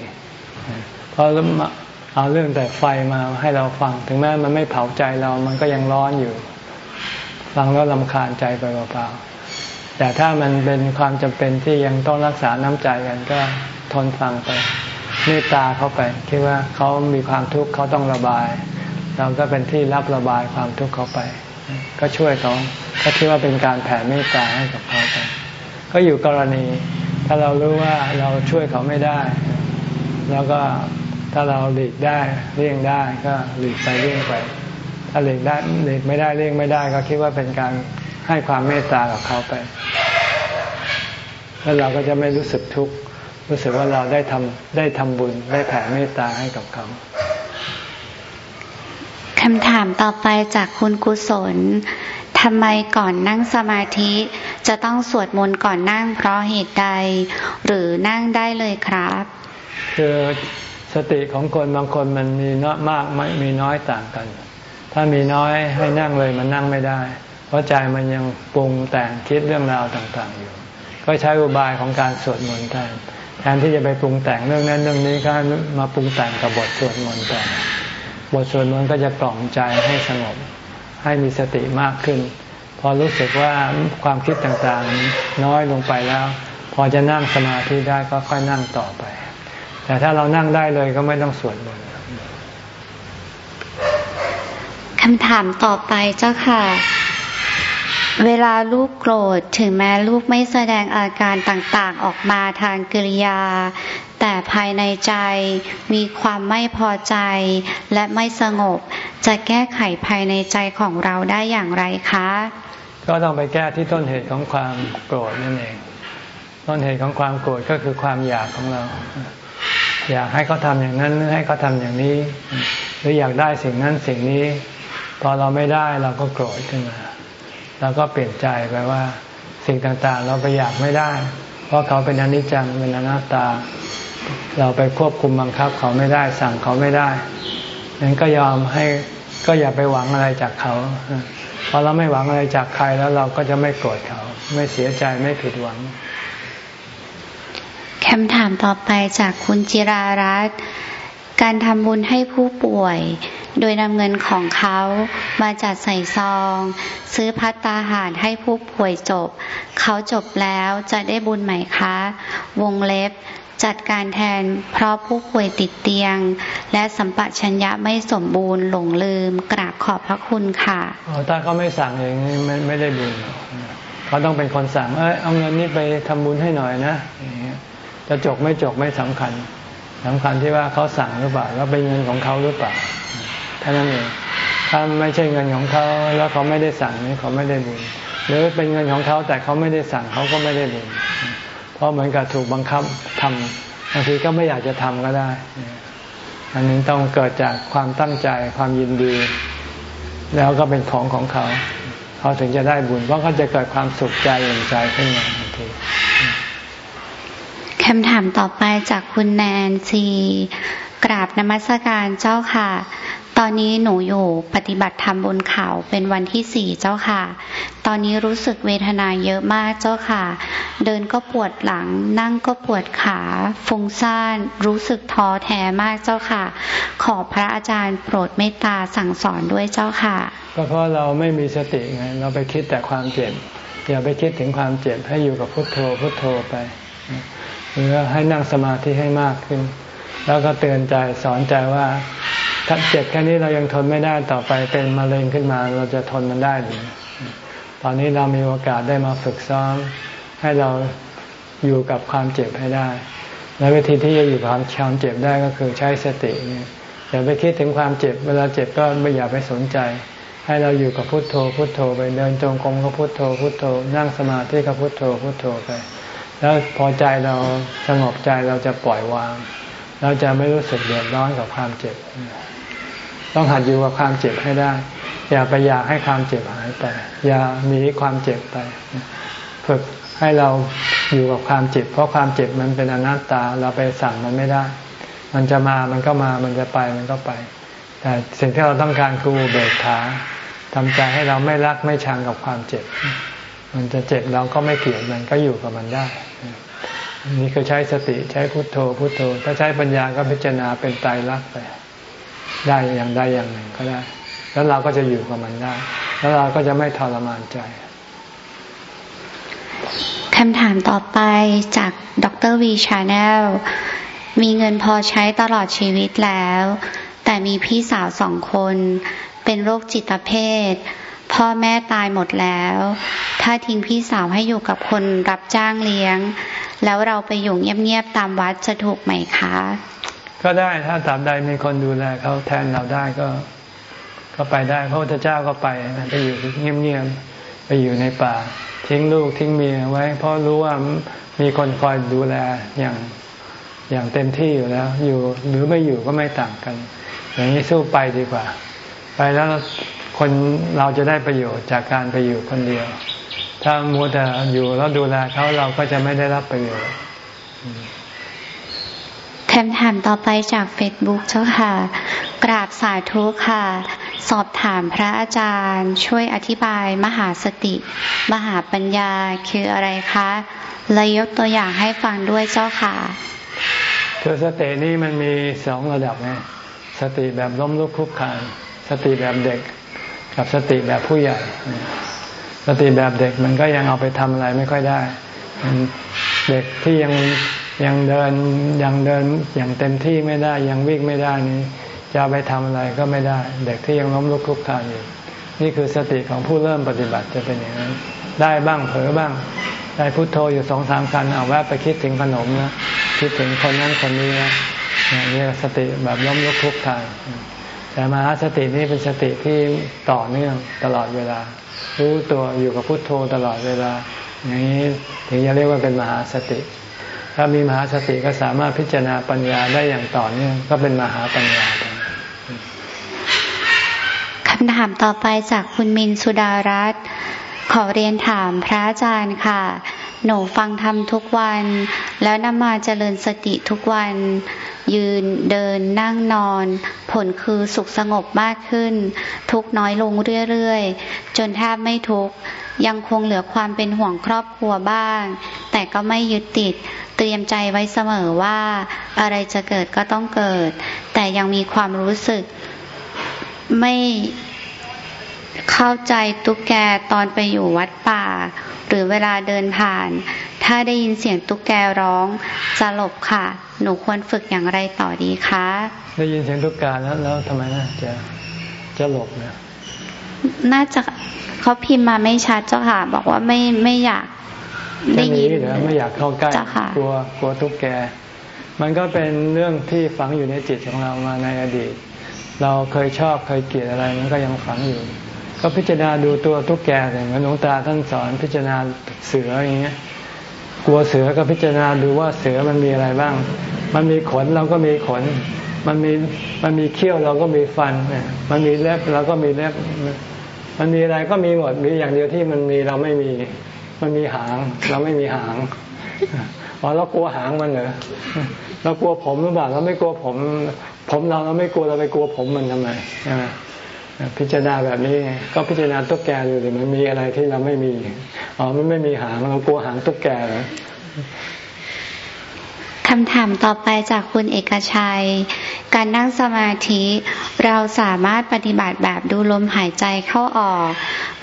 เพราะเอาเรื่องแต่ไฟมาให้เราฟัง ถึงแม้มันไม่เผาใจเรามันก็ยังร้อนอยู่ ฟังแล้วลำคาญใจไปเปล่าๆแต่ถ้ามันเป็นความจำเป็นที่ยังต้องรักษาน้ำใจกันก็ทนฟังไปเมตตาเขาไปคิดว่าเขามีความทุกข์เขาต้องระบาย เราก็เป็นที่รับระบายความทุกข์เขาไป ก็ช่วยเขาก็คิดว่าเป็นการแผ่เมตตาให้กับเขาไปก็อยู่กรณี ถ้าเรารู้ว่าเราช่วยเขาไม่ได้ แล้วก็ถ้าเราหลีกได้เลี่ยงได้ก็หลีกไปเลี่ยงไป ถ้าหลีกได้หลีกไม่ได้เลี่ยงไม่ได้ ก็คิดว่าเป็นการให้ความเมตตากับเขาไป แล้วเราก็จะไม่รู้สึกทุกข์รู้สึกว่าเราได้ทำได้ทำบุญได้แผ่เมตตาให้กับเขา คำถามต่อไปจากคุณกุศลทำไมก่อนนั่งสมาธิจะต้องสวดมนต์ก่อนนั่งเพราะเหตุใด หรือนั่งได้เลยครับ คือสติของคนบางคนมันมีน้อยมากไม่มีน้อยต่างกัน ถ้ามีน้อยให้นั่งเลยมันนั่งไม่ได้ เพราะใจมันยังปรุงแต่งคิดเรื่องราวต่างๆอยู่ ก็ใช้อุบายของการสวดมนต์แทนแทนที่จะไปปรุงแต่งเรื่องนั้นเรื่องนี้ก็มาปรุงแต่งกับบทสวดมนต์แต่ บทสวดมนต์ก็จะกล่อมใจให้สงบ ให้มีสติมากขึ้น พอรู้สึกว่าความคิดต่างๆน้อยลงไปแล้ว พอจะนั่งสมาธิได้ก็ค่อยนั่งต่อไป แต่ถ้าเรานั่งได้เลยก็ไม่ต้องสวดมนต์คำถามต่อไปเจ้าค่ะ เวลาลูกโกรธถึงแม้ลูกไม่แสดงอาการต่างๆออกมาทางกิริยา แต่ภายในใจมีความไม่พอใจและไม่สงบ จะแก้ไขภายในใจของเราได้อย่างไรคะ ก็ต้องไปแก้ที่ต้นเหตุของความโกรธนั่นเอง ต้นเหตุของความโกรธก็คือความอยากของเรา อยากให้เขาทำอย่างนั้นให้เขาทาอย่างนี้ หรืออยากได้สิ่งนั้นสิ่งนี้ พอเราไม่ได้เราก็โกรธขึ้นมา เราก็เปลี่ยนใจไปว่า สิ่งต่างๆ เราไปอยากไม่ได้ เพราะเขาเป็นอนิจจังเป็นอนัตตา เราไปควบคุมบังคับเขาไม่ได้ สั่งเขาไม่ได้นั้นก็ยอมให้ก็อย่าไปหวังอะไรจากเขาพอเราไม่หวังอะไรจากใครแล้วเราก็จะไม่โกรธเขา ไม่เสียใจไม่ผิดหวังคำถามต่อไปจากคุณจิรารัตน์การทำบุญให้ผู้ป่วย โดยนำเงินของเขามาจัดใส่ซอง ซื้อพัตตาหารให้ผู้ป่วยจบ เขาจบแล้วจะได้บุญไหมคะ วงเล็บจัดการแทนเพราะผู้ป่วยติดเตียง และสัมปชัญญะไม่สมบูรณ์หลงลืม กราบขอบพระคุณค่ะถ้าเขาไม่สั่งเองไม่ไม่ได้บุญเขาต้องเป็นคนสั่งเออเอาเงินนี้ไปทำบุญให้หน่อยนะจะจบไม่จบไม่สำคัญสำคัญที่ว่าเขาสั่งหรือเปล่าแล้วเป็นเงินของเขาหรือเปล่า ท่านั้นเองถ้าไม่ใช่เงินของเขาแล้วเขาไม่ได้สั่งนี่เขาไม่ได้บุญหรือเป็นเงินของเขาแต่เขาไม่ได้สั่งเขาก็ไม่ได้บุญเพราะเหมือนกับถูกบังคับทำบางทีก็ไม่อยากจะทำก็ได้ อันนี้ต้องเกิดจากความตั้งใจความยินดี แล้วก็เป็นของของเขาเขาถึงจะได้บุญเพราะเขาจะเกิดความสุขใจอย่างใจขึ้นมาทันทีคำถามต่อไปจากคุณแนนซีกราบนมัสการเจ้าค่ะ ตอนนี้หนูอยู่ปฏิบัติธรรมบนเขาเป็นวันที่สี่เจ้าค่ะ ตอนนี้รู้สึกเวทนาเยอะมากเจ้าค่ะ เดินก็ปวดหลัง นั่งก็ปวดขาฟุ้งซ่าน รู้สึกท้อแท้มากเจ้าค่ะ ขอพระอาจารย์โปรดเมตตาสั่งสอนด้วยเจ้าค่ะ ก็เพราะเราไม่มีสติไงเราไปคิดแต่ความเจ็บอย่าไปคิดถึงความเจ็บให้อยู่กับพุทโธพุทโธไปหรือให้นั่งสมาธิให้มากขึ้น แล้วก็เตือนใจสอนใจว่า ถ้าเจ็บแค่นี้เรายังทนไม่ได้ต่อไปเป็นมะเร็งขึ้นมา เราจะทนมันได้หรือตอนนี้เรามีโอกาสได้มาฝึกซ้อมให้เราอยู่กับความเจ็บให้ได้ และวิธีที่จะอยู่กับความเจ็บได้ก็คือใช้สติอย่าไปคิดถึงความเจ็บ เวลาเจ็บก็ไม่อย่าไปสนใจ ให้เราอยู่กับพุทโธ พุทโธไปเดินจงกรมก็พุทโธ พุทโธ นั่งสมาธิก็พุทโธ พุทโธไป แล้วพอใจเราสงบใจเราจะปล่อยวาง เราจะไม่รู้สึกเดือดร้อนกับความเจ็บ ต้องหัดอยู่กับความเจ็บให้ได้ อย่าไปอยากให้ความเจ็บหายไป อย่าหนีความเจ็บไป ฝึกให้เราอยู่กับความเจ็บ เพราะความเจ็บมันเป็นอนัตตา เราไปสั่งมันไม่ได้ มันจะมามันก็มา มันจะไปมันก็ไป แต่สิ่งที่เราต้องการคือเบิกขาทำใจให้เราไม่รักไม่ชังกับความเจ็บ มันจะเจ็บเราก็ไม่เกลียดมันก็อยู่กับมันได้นี่คือใช้สติใช้พุทโธพุทโธ ถ้าใช้ปัญญาก็พิจารณาเป็นไตรลักษณ์ไป ได้อย่างใดอย่างหนึ่งก็ได้ แล้วเราก็จะอยู่กับมันได้ แล้วเราก็จะไม่ทรมานใจคำถามต่อไปจากดรวีชาแนลมีเงินพอใช้ตลอดชีวิตแล้ว แต่มีพี่สาวสองคน เป็นโรคจิตเภท พ่อแม่ตายหมดแล้ว ถ้าทิ้งพี่สาวให้อยู่กับคนรับจ้างเลี้ยง แล้วเราไปอยู่เงียบๆตามวัดจะถูกไหมคะ ก็ได้ถ้าตามใดมีคนดูแลเขาแทนเราได้ก็ ก็ไปได้พระพุทธเจ้าก็ไปไปอยู่เงียบๆไปอยู่ในป่า ทิ้งลูกทิ้งเมียไว้ เพราะรู้ว่ามีคนคอยดูแลอย่างอย่างเต็มที่อยู่แล้ว อยู่หรือไม่อยู่ก็ไม่ต่างกัน อย่างนี้สู้ไปดีกว่า ไปแล้วคนเราจะได้ประโยชน์จากการไปอยู่คนเดียว ถ้ามัวแต่อยู่แล้วดูแลเขาเราก็จะไม่ได้รับประโยชน์ คำถามต่อไปจากเฟซบุ๊กเจ้าค่ะ กราบสาธุค่ะ สอบถามพระอาจารย์ ช่วยอธิบายมหาสติ มหาปัญญาคืออะไรคะและยกตัวอย่างให้ฟังด้วยเจ้าค่ะ คือสตินี่มันมีสองระดับไงสติแบบล้มลุกคลุกคานสติแบบเด็ก กับสติแบบผู้ใหญ่ สติแบบเด็กมันก็ยังเอาไปทำอะไรไม่ค่อยได้ เด็กที่ยัง ยังเดินยังเดินอย่างเต็มที่ไม่ได้ยังวิ่งไม่ได้นี้จะไปทำอะไรก็ไม่ได้ เด็กที่ยังล้มลุกคลุกคลานอยู่นี่คือสติของผู้เริ่มปฏิบัติจะเป็นอย่างนั้น ได้บ้างเผลอบ้าง ได้พุโทโธอยู่สองสามคันเอาแวะไปคิดถึงขนมนะคิดถึงคนนั้นคนนี้นะนี่สติแบบล้มลุกคลุกคลานแต่มหาสตินี่เป็นสติที่ต่อเนื่องตลอดเวลา รู้ตัวอยู่กับพุโทโธตลอดเวลาอย่างนี้ถึงจะเรียกว่าเป็นมหาสติ ถ้ามีมหาสติก็สามารถพิจารณาปัญญาได้อย่างต่อเนื่องก็เป็นมหาปัญญาคำถามต่อไปจากคุณมินสุดารัตน์ขอเรียนถามพระอาจารย์ค่ะ หนูฟังธรรมทุกวัน แล้วนำมาเจริญสติทุกวัน ยืนเดินนั่งนอน ผลคือสุขสงบมากขึ้น ทุกน้อยลงเรื่อยๆ จนแทบไม่ทุกยังคงเหลือความเป็นห่วงครอบครัวบ้าง แต่ก็ไม่ยึดติด เตรียมใจไว้เสมอว่า อะไรจะเกิดก็ต้องเกิด แต่ยังมีความรู้สึก ไม่เข้าใจตุ๊กแกตอนไปอยู่วัดป่า หรือเวลาเดินผ่าน ถ้าได้ยินเสียงตุ๊กแกร้องจะหลบค่ะ หนูควรฝึกอย่างไรต่อดีคะ ได้ยินเสียงตุ๊กแกแล้วแล้วทำไมนะจะจะหลบเนี่ยน่าจะเขาพิมพ์มาไม่ชัดเจ้าค่ะ บอกว่าไม่ไม่อยากได้ยินไม่อยากเข้าใกล้กลัวกลัวตุ๊กแก มันก็เป็นเรื่องที่ฝังอยู่ในจิตของเรามาในอดีต เราเคยชอบเคยเกลียดอะไรมันก็ยังฝังอยู่ ก็พิจารณาดูตัวตุ๊กแกอย่างหลวงตาท่านสอนพิจารณาเสืออย่างเงี้ยกลัวเสือก็พิจารณาดูว่าเสือมันมีอะไรบ้าง มันมีขนเราก็มีขน มันมีมันมีเขี้ยวเราก็มีฟัน มันมีเล็บเราก็มีเล็บ มันมีอะไรก็มีหมด มีอย่างเดียวที่มันมีเราไม่มี มันมีหาง เราไม่มีหางอ๋อเรากลัวหางมันเหรอ เรากลัวผมหรือเปล่า เราไม่กลัวผม ผมเราเราไม่กลัวเราไปกลัวผมมันทำไม พิจารณาแบบนี้ก็พิจารณาตุ๊กแกดูเลยมันมีอะไรที่เราไม่มีอ๋อมันไม่มีหางเรากลัวหางตุ๊กแกเหร คำถามต่อไปจากคุณเอกชัย การนั่งสมาธิเราสามารถปฏิบัติแบบดูลมหายใจเข้าออก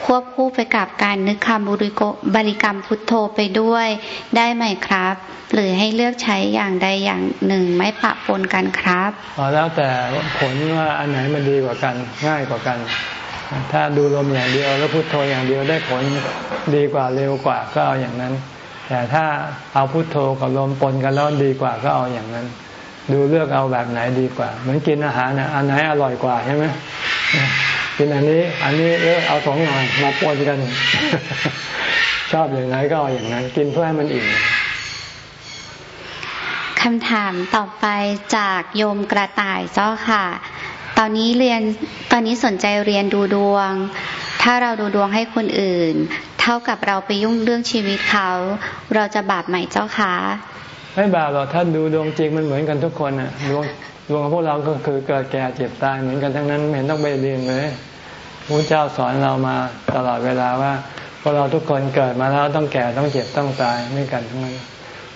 ควบคู่ไปกับการนึกคำบริกบริกรรมพุทโธไปด้วยได้ไหมครับ หรือให้เลือกใช้อย่างใดอย่างหนึ่งไม่ปะปนกันครับอ๋อแล้วแต่ผลว่าอันไหนมันดีกว่ากันง่ายกว่ากัน ถ้าดูลมอย่างเดียวแล้วพุทโธอย่างเดียวได้ผลดีกว่าเร็วกว่าก็เอาอย่างนั้น แต่ถ้าเอาพุโทโธกับลมปนกันแล้วดีกว่าก็เอาอย่างนั้น ดูเลือกเอาแบบไหนดีกว่า เหมือนกินอาหารนะอันไหนอร่อยกว่าใช่ไหมกินอันนี้ อันนี้เออเอาสองหน่อยมาปนกัน ชอบอย่างไรก็เอาอย่างนั้น กินเพื่อให้มันอิ่มคำถามต่อไปจากโยมกระต่ายเจ้าค่ะ ตอนนี้เรียนตอนนี้สนใจเรียนดูดวง ถ้าเราดูดวงให้คนอื่น ท่ากับเราไปยุ่งเรื่องชีวิตเขา เราจะบาปไหมเจ้าคะไม่บาปหรอกถ้าดูดวงจริงมันเหมือนกันทุกคนอะดวงดวงของพวกเราก็คือเกิดแก่เจ็บตายเหมือนกันทั้งนั้นเห็นต้องไปเรียนเลยพระเจ้าสอนเรามาตลอดเวลาว่าพวกเราทุกคนเกิดมาแล้วต้องแก่ต้องเจ็บต้องตายไม่กันทั้งนั้น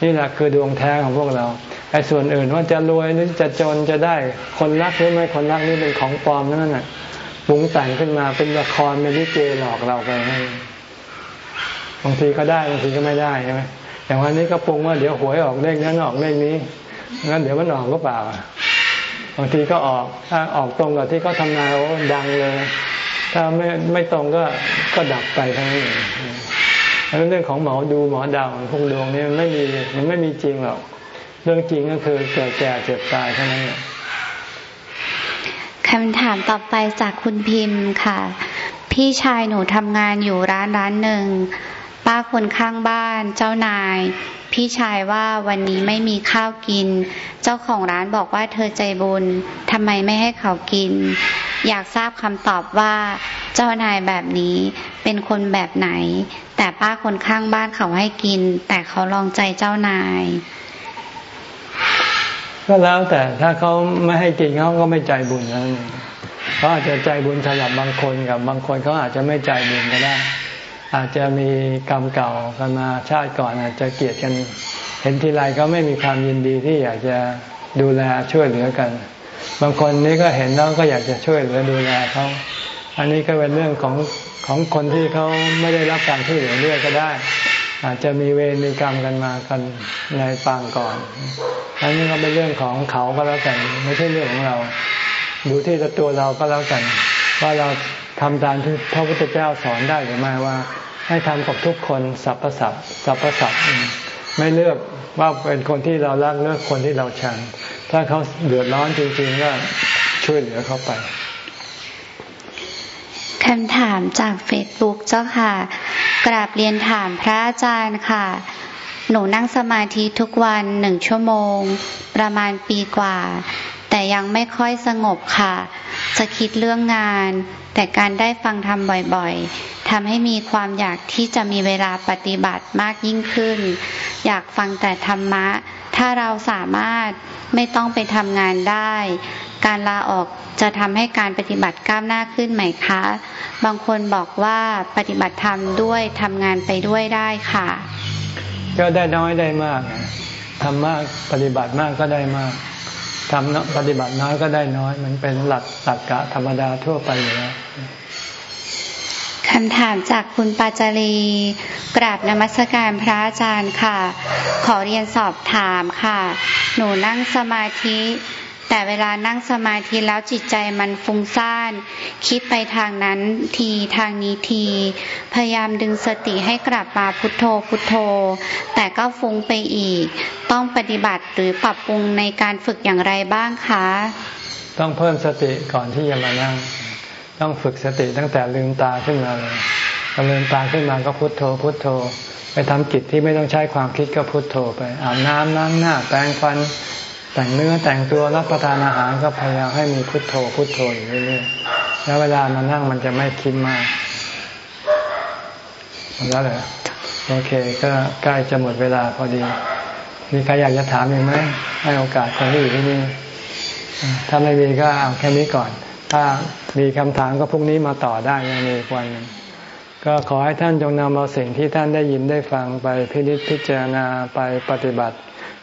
นี่แหละคือดวงแท้ของพวกเราไอ้ส่วนอื่นว่าจะรวยหรือจะจนจะได้คนรักหรือไม่คนรักนี่เป็นของปลอมนั่นแหละปรุงแต่งขึ้นมาเป็นละครเป็นลิเกหลอกเราไปให้ บางทีก็ได้บางทีก็ไม่ได้ใช่ไหมอย่างวันนี้ก็ปรุงว่าเดี๋ยวหวยออกเลขนั้นออกเลขนี้งั้นเดี๋ยวมันออกก็เปล่า บางทีก็ออกถ้าออกตรงกับที่เขาทำนายโอ้ดังเลย ถ้าไม่ไม่ตรงก็ก็ดับไปทั้งนี้เรื่องของหมอดูหมอดาวพวกดวงนี่มันไม่มีมันไม่มีจริงหรอกเรื่องจริงก็คือเกิดแก่เจ็บตายเท่านั้นคำถามต่อไปจากคุณพิมพ์ค่ะ พี่ชายหนูทำงานอยู่ร้านร้านหนึ่ง ป้าคนข้างบ้าน เจ้านาย พี่ชายว่าวันนี้ไม่มีข้าวกิน เจ้าของร้านบอกว่าเธอใจบุญทำไมไม่ให้เขากิน อยากทราบคำตอบว่า เจ้านายแบบนี้เป็นคนแบบไหน แต่ป้าคนข้างบ้านเขาให้กิน แต่เขาลองใจเจ้านาย ก็แล้วแต่ถ้าเขาไม่ให้กินเขาก็ไม่ใจบุญแล้วเขาอาจจะใจบุญสำหรับบางคนกับบางคนเขาอาจจะไม่ใจบุญก็ได้ อาจจะมีกรรมเก่ากันมาชาติก่อนอาจจะเกลียดกัน เห็นทีไรก็ไม่มีความยินดีที่อยากจะดูแลช่วยเหลือกัน บางคนนี้ก็เห็นแล้วก็อยากจะช่วยเหลือดูแลเขาอันนี้ก็เป็นเรื่องของของคนที่เขาไม่ได้รับการช่วยเหลือเรื่อยก็ได้ อาจจะมีเวรมีกรรมกันมากันในปางก่อนอันนี้ก็เป็นเรื่องของเขาก็แล้วกัน ไม่ใช่เรื่องของเรา ดูที่ตัวเราก็แล้วกัน ว่าเรา ทำตามที่พระพุทธเจ้าสอนได้หรือไม่ว่า ให้ทำกับทุกคนสรรพสัตว์สรรพสัตว์ไม่เลือกว่าเป็นคนที่เรารักเลือกคนที่เราชัง ถ้าเขาเดือดร้อนจริงๆก็ช่วยเหลือเขาไปคำถามจากเฟซบุ๊กเจ้าค่ะ กราบเรียนถามพระอาจารย์ค่ะ หนูนั่งสมาธิทุกวันหนึ่งชั่วโมง ประมาณปีกว่า แต่ยังไม่ค่อยสงบค่ะ จะคิดเรื่องงาน แต่การได้ฟังธรรมบ่อยๆทำให้มีความอยากที่จะมีเวลาปฏิบัติมากยิ่งขึ้น อยากฟังแต่ธรรมะ ถ้าเราสามารถไม่ต้องไปทำงานได้ การลาออกจะทำให้การปฏิบัติก้าวหน้าขึ้นไหมคะ บางคนบอกว่าปฏิบัติธรรมด้วยทำงานไปด้วยได้ค่ะ ก็ได้น้อยได้มากทำมากปฏิบัติมากก็ได้มาก ทำปฏิบัติน้อยก็ได้น้อย มันเป็นหลักตักกะธรรมดาทั่วไปอยู่แล้วคำถามจากคุณปาจารีกราบนมัสการพระอาจารย์ค่ะ ขอเรียนสอบถามค่ะ หนูนั่งสมาธิ แต่เวลานั่งสมาธิแล้วจิตใจมันฟุ้งซ่าน คิดไปทางนั้นทีทางนี้ที พยายามดึงสติให้กลับมาพุทโธพุทโธ แต่ก็ฟุ้งไปอีก ต้องปฏิบัติหรือปรับปรุงในการฝึกอย่างไรบ้างคะ ต้องเพิ่มสติก่อนที่จะมานั่ง ต้องฝึกสติตั้งแต่ลืมตาขึ้นมาเลยพอลืมตาขึ้นมาก็พุทโธ พุทโธไปทำกิจที่ไม่ต้องใช้ความคิดก็พุโทโธไปอาบน้ำล้างหน้าแปรงฟัน แต่งเนื้อแต่งตัวรับประทานอาหารก็พยายามให้มีพุทโธพุทโธอยู่เรื่อยๆแล้วเวลามานั่งมันจะไม่คิดมากแล้วเลยโอเค ก็ใกล้จะหมดเวลาพอดี มีใครอยากจะถามอีกไหมให้โอกาสคนที่อยู่ที่นี่ถ้าไม่มีก็เอาแค่นี้ก่อน ถ้ามีคำถามก็พรุ่งนี้มาต่อได้ยังมีวันหนึ่งก็ขอให้ท่านจงนำเอาสิ่งที่ท่านได้ยินได้ฟังไปพิจิตพิจารณาไปปฏิบัติ